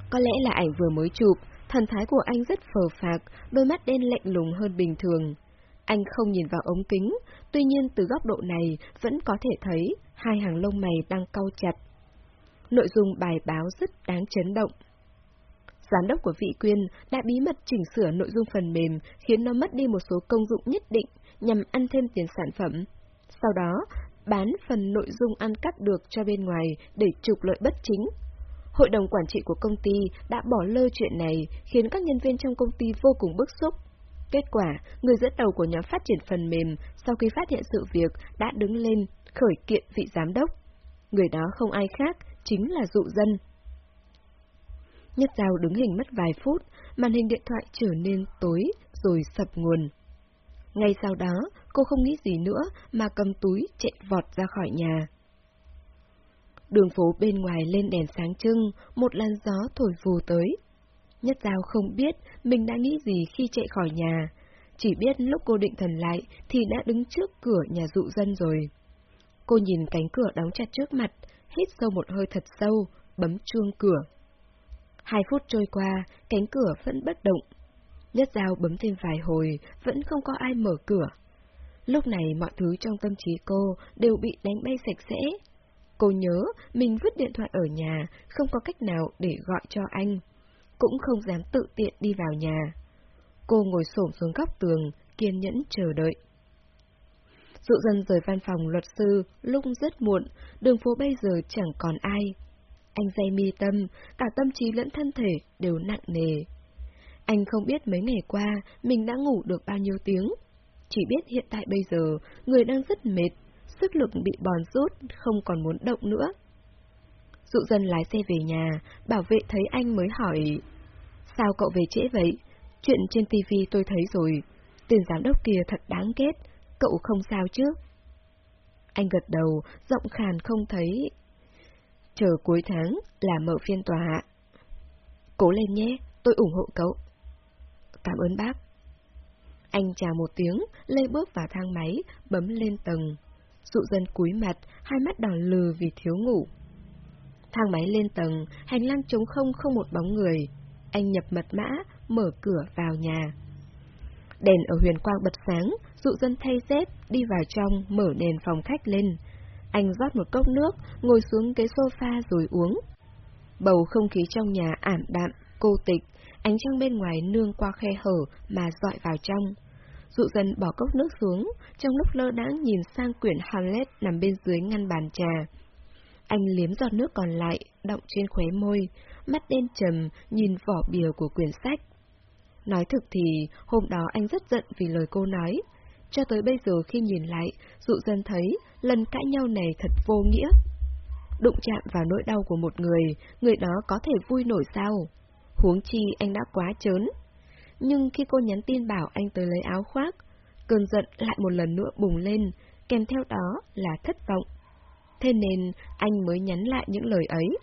Có lẽ là ảnh vừa mới chụp, thần thái của anh rất phờ phạc, đôi mắt đen lạnh lùng hơn bình thường. Anh không nhìn vào ống kính, tuy nhiên từ góc độ này vẫn có thể thấy hai hàng lông mày đang cau chặt. Nội dung bài báo rất đáng chấn động. Giám đốc của Vị Quyên đã bí mật chỉnh sửa nội dung phần mềm khiến nó mất đi một số công dụng nhất định nhằm ăn thêm tiền sản phẩm. Sau đó, bán phần nội dung ăn cắt được cho bên ngoài để trục lợi bất chính. Hội đồng quản trị của công ty đã bỏ lơ chuyện này khiến các nhân viên trong công ty vô cùng bức xúc. Kết quả, người dẫn đầu của nhóm phát triển phần mềm sau khi phát hiện sự việc đã đứng lên khởi kiện vị giám đốc. Người đó không ai khác, chính là dụ dân. Nhất Giao đứng hình mất vài phút, màn hình điện thoại trở nên tối rồi sập nguồn. Ngay sau đó, cô không nghĩ gì nữa mà cầm túi chạy vọt ra khỏi nhà. Đường phố bên ngoài lên đèn sáng trưng, một làn gió thổi vù tới. Nhất Giao không biết mình đã nghĩ gì khi chạy khỏi nhà, chỉ biết lúc cô định thần lại thì đã đứng trước cửa nhà dụ dân rồi. Cô nhìn cánh cửa đóng chặt trước mặt, hít sâu một hơi thật sâu, bấm chuông cửa. Hai phút trôi qua, cánh cửa vẫn bất động. Nhất Giao bấm thêm vài hồi, vẫn không có ai mở cửa. Lúc này mọi thứ trong tâm trí cô đều bị đánh bay sạch sẽ. Cô nhớ mình vứt điện thoại ở nhà, không có cách nào để gọi cho anh. Cũng không dám tự tiện đi vào nhà. Cô ngồi xổm xuống góc tường, kiên nhẫn chờ đợi. Dụ dần rời văn phòng luật sư, lúc rất muộn, đường phố bây giờ chẳng còn ai. Anh dây mi tâm, cả tâm trí lẫn thân thể đều nặng nề. Anh không biết mấy ngày qua mình đã ngủ được bao nhiêu tiếng. Chỉ biết hiện tại bây giờ, người đang rất mệt, sức lực bị bòn rút, không còn muốn động nữa. Dụ dần lái xe về nhà, bảo vệ thấy anh mới hỏi, Sao cậu về trễ vậy? Chuyện trên tivi tôi thấy rồi, tên giám đốc kia thật đáng ghét, cậu không sao chứ? Anh gật đầu, giọng khàn không thấy. Chờ cuối tháng là mở phiên tòa. Cố lên nhé, tôi ủng hộ cậu. Cảm ơn bác. Anh chào một tiếng, lê bước vào thang máy, bấm lên tầng. Dụ dân cúi mặt, hai mắt đỏ lừ vì thiếu ngủ. Thang máy lên tầng, hành lang trống không không một bóng người. Anh nhập mật mã, mở cửa vào nhà. Đèn ở huyền quang bật sáng, dụ dân thay dép, đi vào trong, mở đèn phòng khách lên. Anh rót một cốc nước, ngồi xuống ghế sofa rồi uống. Bầu không khí trong nhà ảm đạm, cô tịch, ánh trăng bên ngoài nương qua khe hở mà dọi vào trong. Dụ dân bỏ cốc nước xuống, trong lúc lơ đãng nhìn sang quyển Hamlet nằm bên dưới ngăn bàn trà. Anh liếm giọt nước còn lại, động trên khóe môi, mắt đen trầm nhìn vỏ bìa của quyển sách. Nói thực thì, hôm đó anh rất giận vì lời cô nói. Cho tới bây giờ khi nhìn lại, dụ dân thấy lần cãi nhau này thật vô nghĩa. Đụng chạm vào nỗi đau của một người, người đó có thể vui nổi sao? Huống chi anh đã quá chớn. Nhưng khi cô nhắn tin bảo anh tới lấy áo khoác, cơn giận lại một lần nữa bùng lên, kèm theo đó là thất vọng. Thế nên anh mới nhắn lại những lời ấy.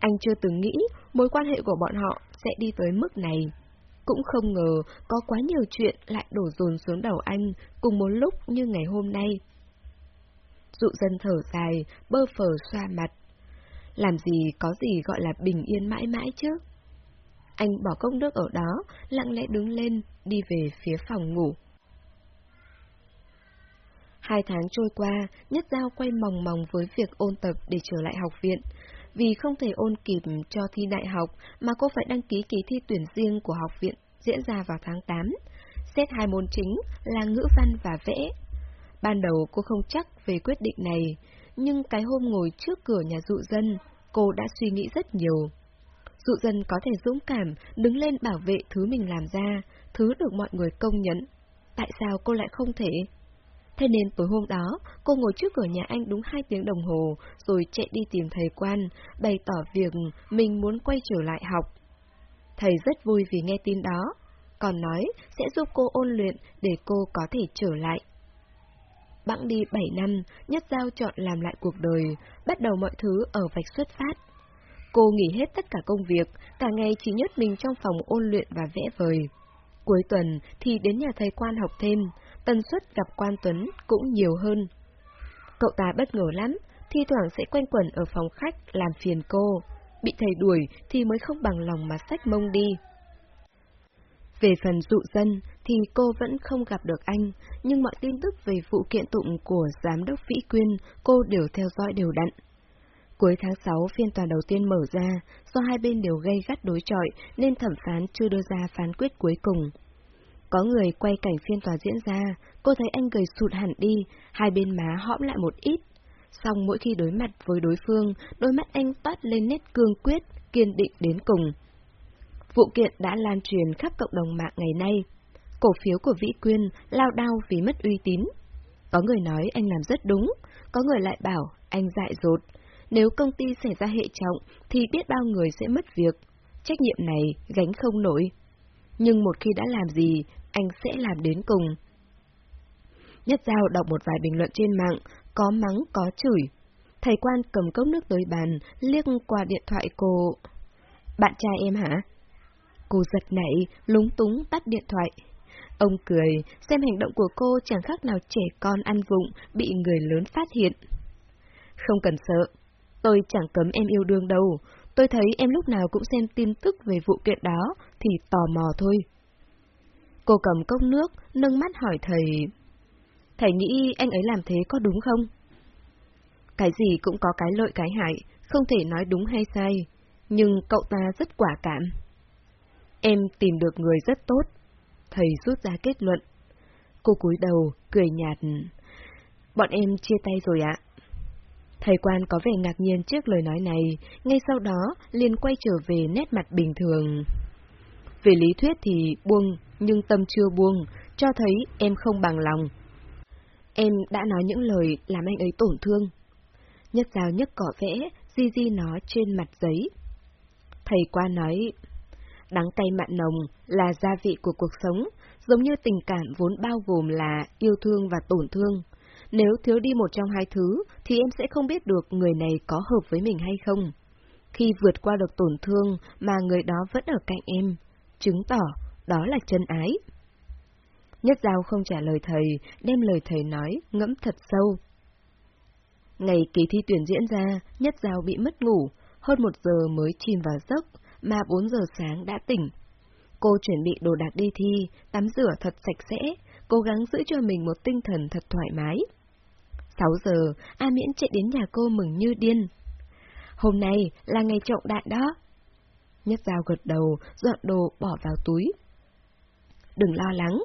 Anh chưa từng nghĩ mối quan hệ của bọn họ sẽ đi tới mức này. Cũng không ngờ có quá nhiều chuyện lại đổ dồn xuống đầu anh cùng một lúc như ngày hôm nay. Dụ dân thở dài, bơ phờ xoa mặt. Làm gì có gì gọi là bình yên mãi mãi chứ? Anh bỏ cốc nước ở đó, lặng lẽ đứng lên, đi về phía phòng ngủ. Hai tháng trôi qua, Nhất Giao quay mòng mòng với việc ôn tập để trở lại học viện. Vì không thể ôn kịp cho thi đại học mà cô phải đăng ký kỳ thi tuyển riêng của học viện diễn ra vào tháng 8. Xét hai môn chính là ngữ văn và vẽ. Ban đầu cô không chắc về quyết định này, nhưng cái hôm ngồi trước cửa nhà dụ dân, cô đã suy nghĩ rất nhiều. Dụ dân có thể dũng cảm, đứng lên bảo vệ thứ mình làm ra, thứ được mọi người công nhận. Tại sao cô lại không thể? Thế nên tối hôm đó, cô ngồi trước cửa nhà anh đúng hai tiếng đồng hồ, rồi chạy đi tìm thầy quan, bày tỏ việc mình muốn quay trở lại học. Thầy rất vui vì nghe tin đó, còn nói sẽ giúp cô ôn luyện để cô có thể trở lại. Bẵng đi 7 năm, Nhất Giao chọn làm lại cuộc đời, bắt đầu mọi thứ ở vạch xuất phát. Cô nghỉ hết tất cả công việc, cả ngày chỉ nhốt mình trong phòng ôn luyện và vẽ vời. Cuối tuần thì đến nhà thầy quan học thêm, tần suất gặp quan Tuấn cũng nhiều hơn. Cậu ta bất ngờ lắm, thi thoảng sẽ quen quẩn ở phòng khách làm phiền cô. Bị thầy đuổi thì mới không bằng lòng mà sách mông đi. Về phần dụ dân thì cô vẫn không gặp được anh, nhưng mọi tin tức về vụ kiện tụng của giám đốc Vĩ Quyên cô đều theo dõi đều đặn. Cuối tháng 6, phiên tòa đầu tiên mở ra, do hai bên đều gây gắt đối chọi nên thẩm phán chưa đưa ra phán quyết cuối cùng. Có người quay cảnh phiên tòa diễn ra, cô thấy anh gầy sụt hẳn đi, hai bên má hõm lại một ít. Xong mỗi khi đối mặt với đối phương, đôi mắt anh toát lên nét cương quyết, kiên định đến cùng. Vụ kiện đã lan truyền khắp cộng đồng mạng ngày nay. Cổ phiếu của Vĩ Quyên lao đao vì mất uy tín. Có người nói anh làm rất đúng, có người lại bảo anh dại dột. Nếu công ty xảy ra hệ trọng thì biết bao người sẽ mất việc. Trách nhiệm này gánh không nổi. Nhưng một khi đã làm gì, anh sẽ làm đến cùng. Nhất Giao đọc một vài bình luận trên mạng, có mắng có chửi. Thầy quan cầm cốc nước tới bàn, liếc qua điện thoại cô. Bạn trai em hả? Cô giật nảy, lúng túng tắt điện thoại. Ông cười, xem hành động của cô chẳng khác nào trẻ con ăn vụng, bị người lớn phát hiện. Không cần sợ, tôi chẳng cấm em yêu đương đâu, tôi thấy em lúc nào cũng xem tin tức về vụ kiện đó, thì tò mò thôi. Cô cầm cốc nước, nâng mắt hỏi thầy. Thầy nghĩ anh ấy làm thế có đúng không? Cái gì cũng có cái lợi cái hại, không thể nói đúng hay sai, nhưng cậu ta rất quả cảm. Em tìm được người rất tốt. Thầy rút ra kết luận. Cô cúi đầu, cười nhạt. Bọn em chia tay rồi ạ. Thầy quan có vẻ ngạc nhiên trước lời nói này, ngay sau đó liền quay trở về nét mặt bình thường. Về lý thuyết thì buông, nhưng tâm chưa buông, cho thấy em không bằng lòng. Em đã nói những lời làm anh ấy tổn thương. Nhất dao nhất cỏ vẽ, di di nó trên mặt giấy. Thầy qua nói, Đắng cay mặn nồng là gia vị của cuộc sống, giống như tình cảm vốn bao gồm là yêu thương và tổn thương. Nếu thiếu đi một trong hai thứ, thì em sẽ không biết được người này có hợp với mình hay không. Khi vượt qua được tổn thương mà người đó vẫn ở cạnh em, chứng tỏ đó là chân ái. Nhất Giao không trả lời thầy, đem lời thầy nói, ngẫm thật sâu. Ngày kỳ thi tuyển diễn ra, Nhất Giao bị mất ngủ, hơn một giờ mới chìm vào giấc, mà bốn giờ sáng đã tỉnh. Cô chuẩn bị đồ đạc đi thi, tắm rửa thật sạch sẽ, cố gắng giữ cho mình một tinh thần thật thoải mái. 6 giờ, A Miễn chạy đến nhà cô mừng như điên. Hôm nay là ngày trọng đại đó. Nhất dao gật đầu, dọn đồ bỏ vào túi. Đừng lo lắng,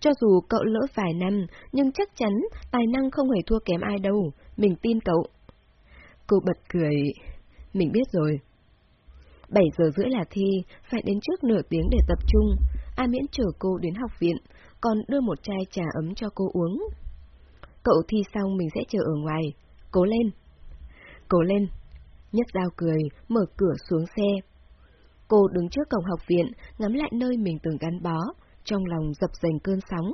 cho dù cậu lỡ vài năm, nhưng chắc chắn tài năng không hề thua kém ai đâu, mình tin cậu. Cô bật cười. Mình biết rồi. 7 giờ rưỡi là thi, phải đến trước nửa tiếng để tập trung. A Miễn chở cô đến học viện, còn đưa một chai trà ấm cho cô uống. Cậu thi xong mình sẽ chờ ở ngoài. Cố lên. Cố lên. Nhất dao cười, mở cửa xuống xe. Cô đứng trước cổng học viện, ngắm lại nơi mình từng gắn bó, trong lòng dập dành cơn sóng.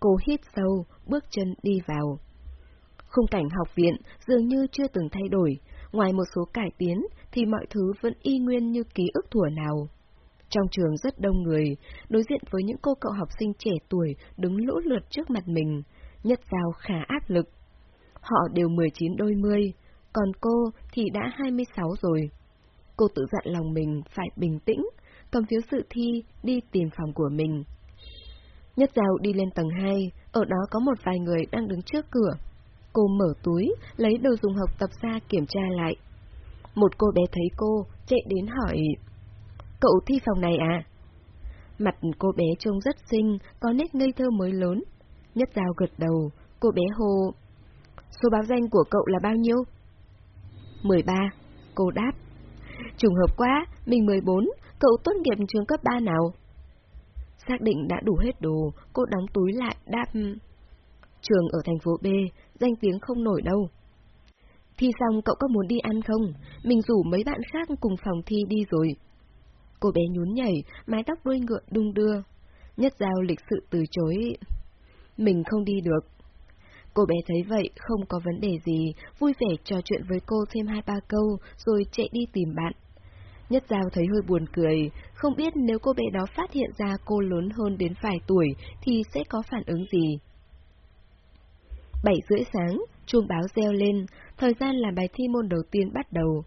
Cô hít sâu, bước chân đi vào. Khung cảnh học viện dường như chưa từng thay đổi, ngoài một số cải tiến thì mọi thứ vẫn y nguyên như ký ức thuở nào. Trong trường rất đông người, đối diện với những cô cậu học sinh trẻ tuổi đứng lũ lượt trước mặt mình, nhất giao khá áp lực. Họ đều 19 đôi mươi, còn cô thì đã 26 rồi. Cô tự dặn lòng mình phải bình tĩnh, cầm phiếu sự thi đi tìm phòng của mình. Nhất Giao đi lên tầng 2, ở đó có một vài người đang đứng trước cửa. Cô mở túi, lấy đồ dùng học tập ra kiểm tra lại. Một cô bé thấy cô, chạy đến hỏi, Cậu thi phòng này à? Mặt cô bé trông rất xinh, có nét ngây thơ mới lớn. Nhất Giao gật đầu, cô bé hô, Số báo danh của cậu là bao nhiêu? 13, cô đáp. Trùng hợp quá, mình 14, cậu tốt nghiệp trường cấp 3 nào? Xác định đã đủ hết đồ, cô đóng túi lại đáp. Trường ở thành phố B, danh tiếng không nổi đâu. Thi xong cậu có muốn đi ăn không? Mình rủ mấy bạn khác cùng phòng thi đi rồi. Cô bé nhún nhảy, mái tóc đuôi ngựa đung đưa. Nhất giao lịch sự từ chối. Mình không đi được. Cô bé thấy vậy, không có vấn đề gì, vui vẻ trò chuyện với cô thêm hai ba câu, rồi chạy đi tìm bạn. Nhất Giao thấy hơi buồn cười, không biết nếu cô bé đó phát hiện ra cô lớn hơn đến vài tuổi thì sẽ có phản ứng gì. Bảy rưỡi sáng, chuông báo reo lên, thời gian làm bài thi môn đầu tiên bắt đầu.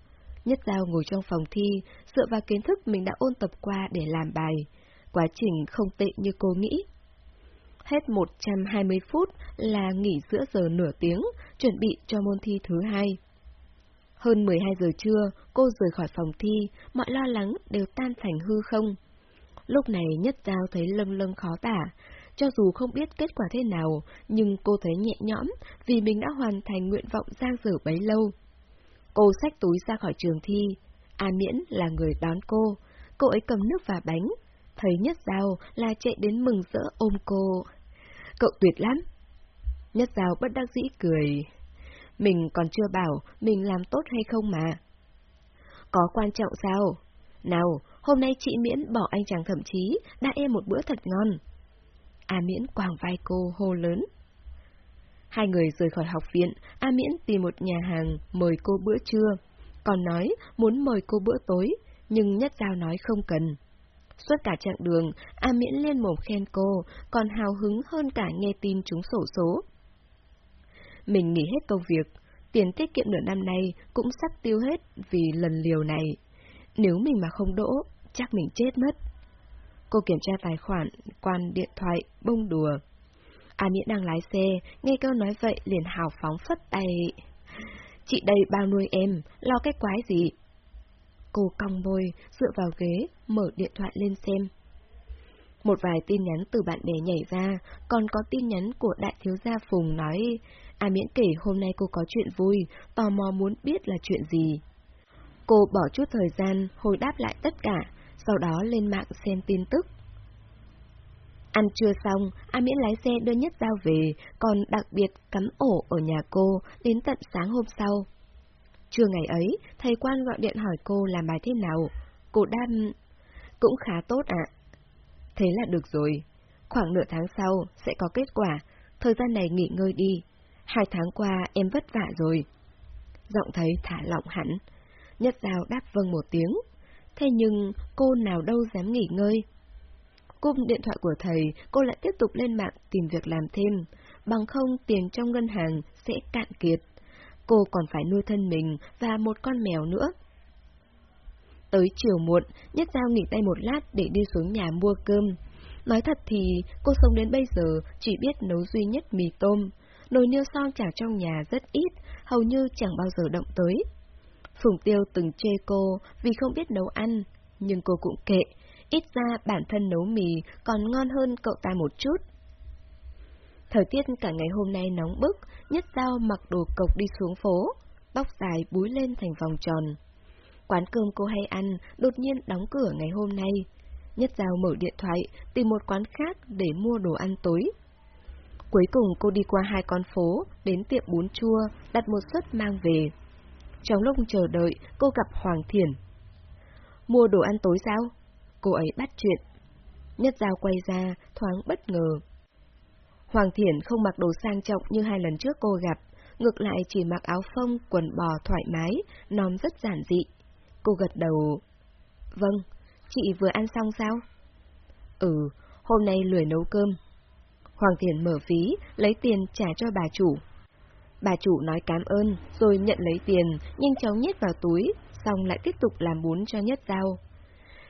Nhất Giao ngồi trong phòng thi, dựa vào kiến thức mình đã ôn tập qua để làm bài. Quá trình không tệ như cô nghĩ. Hết 120 phút là nghỉ giữa giờ nửa tiếng, chuẩn bị cho môn thi thứ hai. Hơn 12 giờ trưa, cô rời khỏi phòng thi, mọi lo lắng đều tan thành hư không. Lúc này Nhất Giao thấy lâng lâng khó tả, cho dù không biết kết quả thế nào, nhưng cô thấy nhẹ nhõm vì mình đã hoàn thành nguyện vọng giang dở bấy lâu. Cô xách túi ra khỏi trường thi, A Miễn là người đón cô, cô ấy cầm nước và bánh, thấy Nhất Giao là chạy đến mừng rỡ ôm cô. Cậu tuyệt lắm! Nhất Giao bất đắc dĩ cười. Mình còn chưa bảo mình làm tốt hay không mà. Có quan trọng sao? Nào, hôm nay chị Miễn bỏ anh chàng thậm chí đã em một bữa thật ngon. A Miễn quàng vai cô hô lớn. Hai người rời khỏi học viện, A Miễn tìm một nhà hàng mời cô bữa trưa, còn nói muốn mời cô bữa tối, nhưng Nhất Giao nói không cần. Suốt cả chặng đường, A Miễn liên mồm khen cô, còn hào hứng hơn cả nghe tin chúng sổ số. Mình nghỉ hết công việc, tiền tiết kiệm nửa năm nay cũng sắp tiêu hết vì lần liều này. Nếu mình mà không đỗ, chắc mình chết mất. Cô kiểm tra tài khoản, quan điện thoại, bông đùa. A Miễn đang lái xe, nghe câu nói vậy liền hào phóng phất tay. Chị đây bao nuôi em, lo cái quái gì? Cô cong môi, dựa vào ghế, mở điện thoại lên xem. Một vài tin nhắn từ bạn bè nhảy ra, còn có tin nhắn của đại thiếu gia Phùng nói, A Miễn kể hôm nay cô có chuyện vui, tò mò muốn biết là chuyện gì. Cô bỏ chút thời gian hồi đáp lại tất cả, sau đó lên mạng xem tin tức. Ăn trưa xong, A Miễn lái xe đưa Nhất Giao về, còn đặc biệt cắm ổ ở nhà cô đến tận sáng hôm sau. Trưa ngày ấy, thầy quan gọi điện hỏi cô làm bài thế nào. Cô đam... Cũng khá tốt ạ. Thế là được rồi. Khoảng nửa tháng sau sẽ có kết quả, thời gian này nghỉ ngơi đi. Hai tháng qua em vất vả rồi. Giọng thấy thả lỏng hẳn. Nhất Giao đáp vâng một tiếng. Thế nhưng cô nào đâu dám nghỉ ngơi. Cung điện thoại của thầy, cô lại tiếp tục lên mạng tìm việc làm thêm, bằng không tiền trong ngân hàng sẽ cạn kiệt. Cô còn phải nuôi thân mình và một con mèo nữa. Tới chiều muộn, Nhất Giao nghỉ tay một lát để đi xuống nhà mua cơm. Nói thật thì, cô sống đến bây giờ chỉ biết nấu duy nhất mì tôm. Nồi niêu son chả trong nhà rất ít, hầu như chẳng bao giờ động tới. Phùng Tiêu từng chê cô vì không biết nấu ăn, nhưng cô cũng kệ, ít ra bản thân nấu mì còn ngon hơn cậu ta một chút. Thời tiết cả ngày hôm nay nóng bức, Nhất Giao mặc đồ cộc đi xuống phố, tóc dài búi lên thành vòng tròn. Quán cơm cô hay ăn đột nhiên đóng cửa ngày hôm nay. Nhất Giao mở điện thoại, tìm một quán khác để mua đồ ăn tối. Cuối cùng cô đi qua hai con phố, đến tiệm bún chua, đặt một suất mang về. Trong lúc chờ đợi, cô gặp Hoàng Thiển. Mua đồ ăn tối sao? Cô ấy bắt chuyện. Nhất Giao quay ra, thoáng bất ngờ. Hoàng Thiển không mặc đồ sang trọng như hai lần trước cô gặp, ngược lại chỉ mặc áo phông, quần bò thoải mái, nóm rất giản dị. Cô gật đầu. Vâng, chị vừa ăn xong sao? Ừ, hôm nay lười nấu cơm. Hoàng Thiển mở ví, lấy tiền trả cho bà chủ. Bà chủ nói cảm ơn, rồi nhận lấy tiền, nhanh chóng nhét vào túi, xong lại tiếp tục làm bún cho Nhất Giao.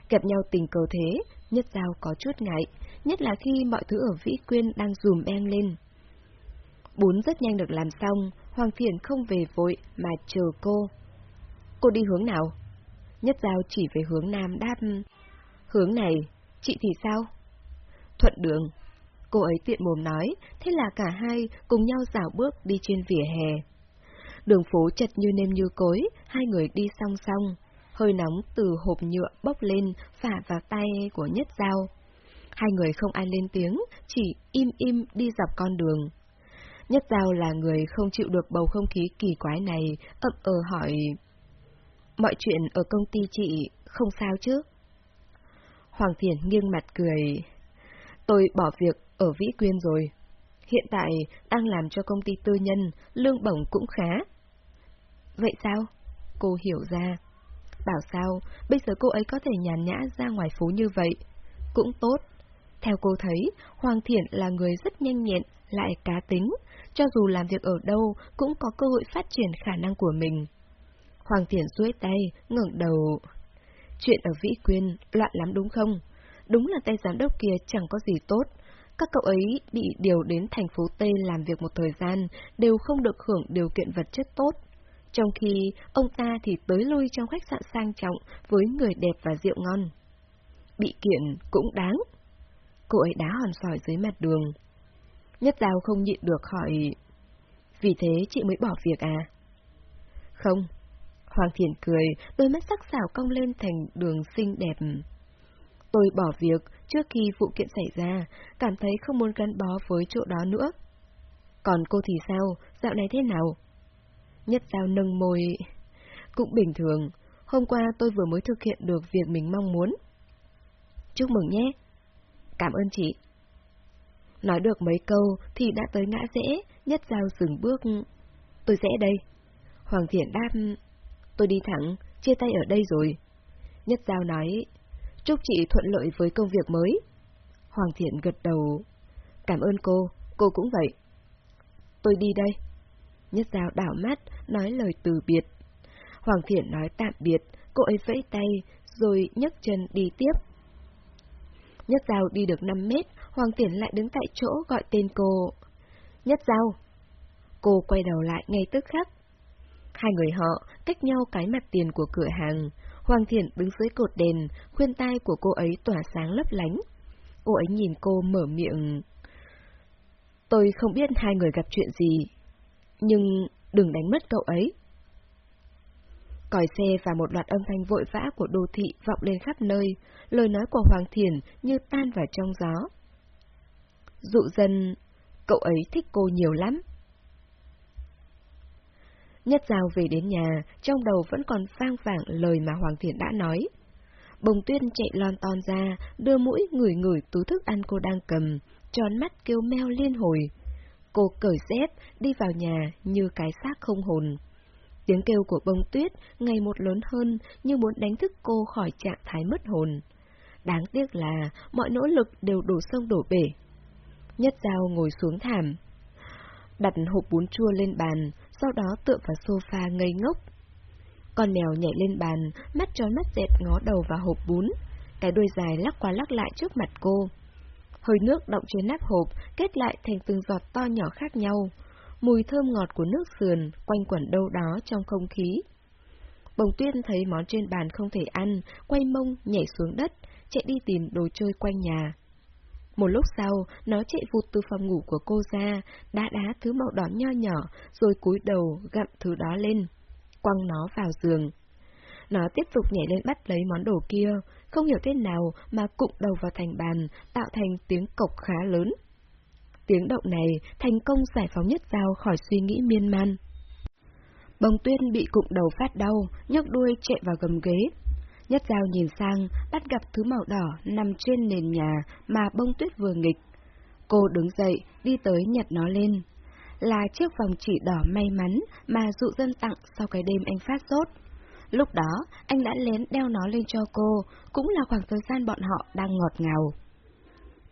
Gặp nhau tình cờ thế, Nhất Giao có chút ngại, nhất là khi mọi thứ ở Vĩ Quyên đang dùm beng lên. Bún rất nhanh được làm xong, Hoàng thiền không về vội mà chờ cô. Cô đi hướng nào? Nhất Giao chỉ về hướng Nam đáp. Hướng này, chị thì sao? Thuận đường. Cô ấy tiện mồm nói, thế là cả hai cùng nhau dạo bước đi trên vỉa hè. Đường phố chật như nêm như cối, hai người đi song song. Hơi nóng từ hộp nhựa bốc lên, phả vào tay của Nhất Giao. Hai người không ai lên tiếng, chỉ im im đi dọc con đường. Nhất Giao là người không chịu được bầu không khí kỳ quái này, ậm ờ hỏi... Mọi chuyện ở công ty chị không sao chứ? Hoàng Thiển nghiêng mặt cười. Tôi bỏ việc ở Vĩ Quyên rồi. Hiện tại đang làm cho công ty tư nhân, lương bổng cũng khá. Vậy sao? Cô hiểu ra. Bảo sao, bây giờ cô ấy có thể nhàn nhã ra ngoài phố như vậy. Cũng tốt. Theo cô thấy, Hoàng Thiển là người rất nhanh nhẹn, lại cá tính, cho dù làm việc ở đâu cũng có cơ hội phát triển khả năng của mình. Hoàng Thiển duỗi tay, ngẩng đầu. Chuyện ở Vĩ Quyên loạn lắm đúng không? Đúng là tay giám đốc kia chẳng có gì tốt. Các cậu ấy bị điều đến thành phố T làm việc một thời gian, đều không được hưởng điều kiện vật chất tốt. Trong khi ông ta thì tới lui trong khách sạn sang trọng với người đẹp và rượu ngon. Bị kiện cũng đáng. Cô ấy đá hòn sỏi dưới mặt đường. Nhất Giao không nhịn được hỏi, vì thế chị mới bỏ việc à? Không. Hoàng Thiện cười, đôi mắt sắc sảo cong lên thành đường xinh đẹp. Tôi bỏ việc trước khi vụ kiện xảy ra, cảm thấy không muốn gắn bó với chỗ đó nữa. Còn cô thì sao, dạo này thế nào? Nhất Giao nâng môi. Cũng bình thường, hôm qua tôi vừa mới thực hiện được việc mình mong muốn. Chúc mừng nhé. Cảm ơn chị. Nói được mấy câu thì đã tới ngã rẽ, nhất giao dừng bước. Tôi rẽ đây. Hoàng Thiện đáp, tôi đi thẳng, chia tay ở đây rồi. Nhất giao nói, chúc chị thuận lợi với công việc mới. Hoàng Thiện gật đầu, cảm ơn cô, cô cũng vậy. Tôi đi đây. Nhất giao đảo mắt, nói lời từ biệt. Hoàng Thiện nói tạm biệt, cô ấy vẫy tay, rồi nhấc chân đi tiếp. Nhất Giao đi được 5 mét, Hoàng Tiễn lại đứng tại chỗ gọi tên cô. Nhất Giao. Cô quay đầu lại ngay tức khắc. Hai người họ cách nhau cái mặt tiền của cửa hàng. Hoàng Thiện đứng dưới cột đèn, khuyên tai của cô ấy tỏa sáng lấp lánh. Cô ấy nhìn cô mở miệng. Tôi không biết hai người gặp chuyện gì, nhưng đừng đánh mất cậu ấy. Còi xe và một loạt âm thanh vội vã của đô thị vọng lên khắp nơi, lời nói của Hoàng Thiền như tan vào trong gió. Dụ dân, cậu ấy thích cô nhiều lắm. Nhất Giao về đến nhà, trong đầu vẫn còn vang vảng lời mà Hoàng Thiện đã nói. Bồng tuyên chạy lon ton ra, đưa mũi ngửi ngửi túi thức ăn cô đang cầm, tròn mắt kêu meo liên hồi. Cô cởi dép, đi vào nhà như cái xác không hồn. Tiếng kêu của bông tuyết ngày một lớn hơn như muốn đánh thức cô khỏi trạng thái mất hồn. Đáng tiếc là mọi nỗ lực đều đổ sông đổ bể. Nhất dao ngồi xuống thảm. Đặt hộp bún chua lên bàn, sau đó tựa vào sofa ngây ngốc. Con mèo nhảy lên bàn, mắt tròn mắt dẹt ngó đầu vào hộp bún. Cái đuôi dài lắc qua lắc lại trước mặt cô. Hơi nước động trên nắp hộp, kết lại thành từng giọt to nhỏ khác nhau mùi thơm ngọt của nước sườn quanh quẩn đâu đó trong không khí. Bồng tuyên thấy món trên bàn không thể ăn, quay mông nhảy xuống đất, chạy đi tìm đồ chơi quanh nhà. Một lúc sau, nó chạy vụt từ phòng ngủ của cô ra, đá đá thứ màu đỏ nho nhỏ, rồi cúi đầu gặm thứ đó lên, quăng nó vào giường. Nó tiếp tục nhảy lên bắt lấy món đồ kia, không hiểu thế nào mà cụng đầu vào thành bàn, tạo thành tiếng cộc khá lớn. Tiếng động này thành công giải phóng nhất dao khỏi suy nghĩ miên man. Bồng tuyên bị cụm đầu phát đau, nhấc đuôi chạy vào gầm ghế. Nhất dao nhìn sang, bắt gặp thứ màu đỏ nằm trên nền nhà mà bông tuyết vừa nghịch. Cô đứng dậy, đi tới nhặt nó lên. Là chiếc vòng chỉ đỏ may mắn mà dụ dân tặng sau cái đêm anh phát sốt. Lúc đó, anh đã lén đeo nó lên cho cô, cũng là khoảng thời gian bọn họ đang ngọt ngào.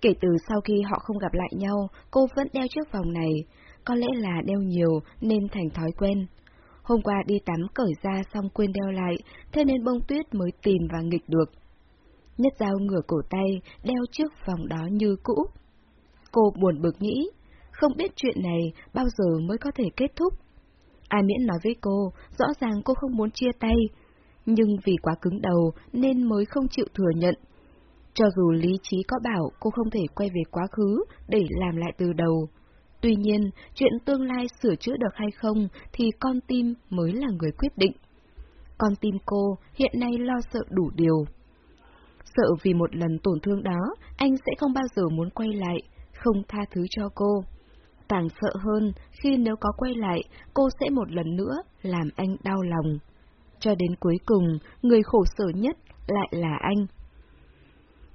Kể từ sau khi họ không gặp lại nhau, cô vẫn đeo chiếc vòng này, có lẽ là đeo nhiều nên thành thói quen. Hôm qua đi tắm cởi ra xong quên đeo lại, thế nên bông tuyết mới tìm và nghịch được. Nhất dao ngửa cổ tay, đeo chiếc vòng đó như cũ. Cô buồn bực nghĩ, không biết chuyện này bao giờ mới có thể kết thúc. Ai miễn nói với cô, rõ ràng cô không muốn chia tay, nhưng vì quá cứng đầu nên mới không chịu thừa nhận cho dù lý trí có bảo cô không thể quay về quá khứ để làm lại từ đầu. Tuy nhiên, chuyện tương lai sửa chữa được hay không thì con tim mới là người quyết định. Con tim cô hiện nay lo sợ đủ điều. Sợ vì một lần tổn thương đó, anh sẽ không bao giờ muốn quay lại, không tha thứ cho cô. Càng sợ hơn khi nếu có quay lại, cô sẽ một lần nữa làm anh đau lòng. Cho đến cuối cùng, người khổ sở nhất lại là anh.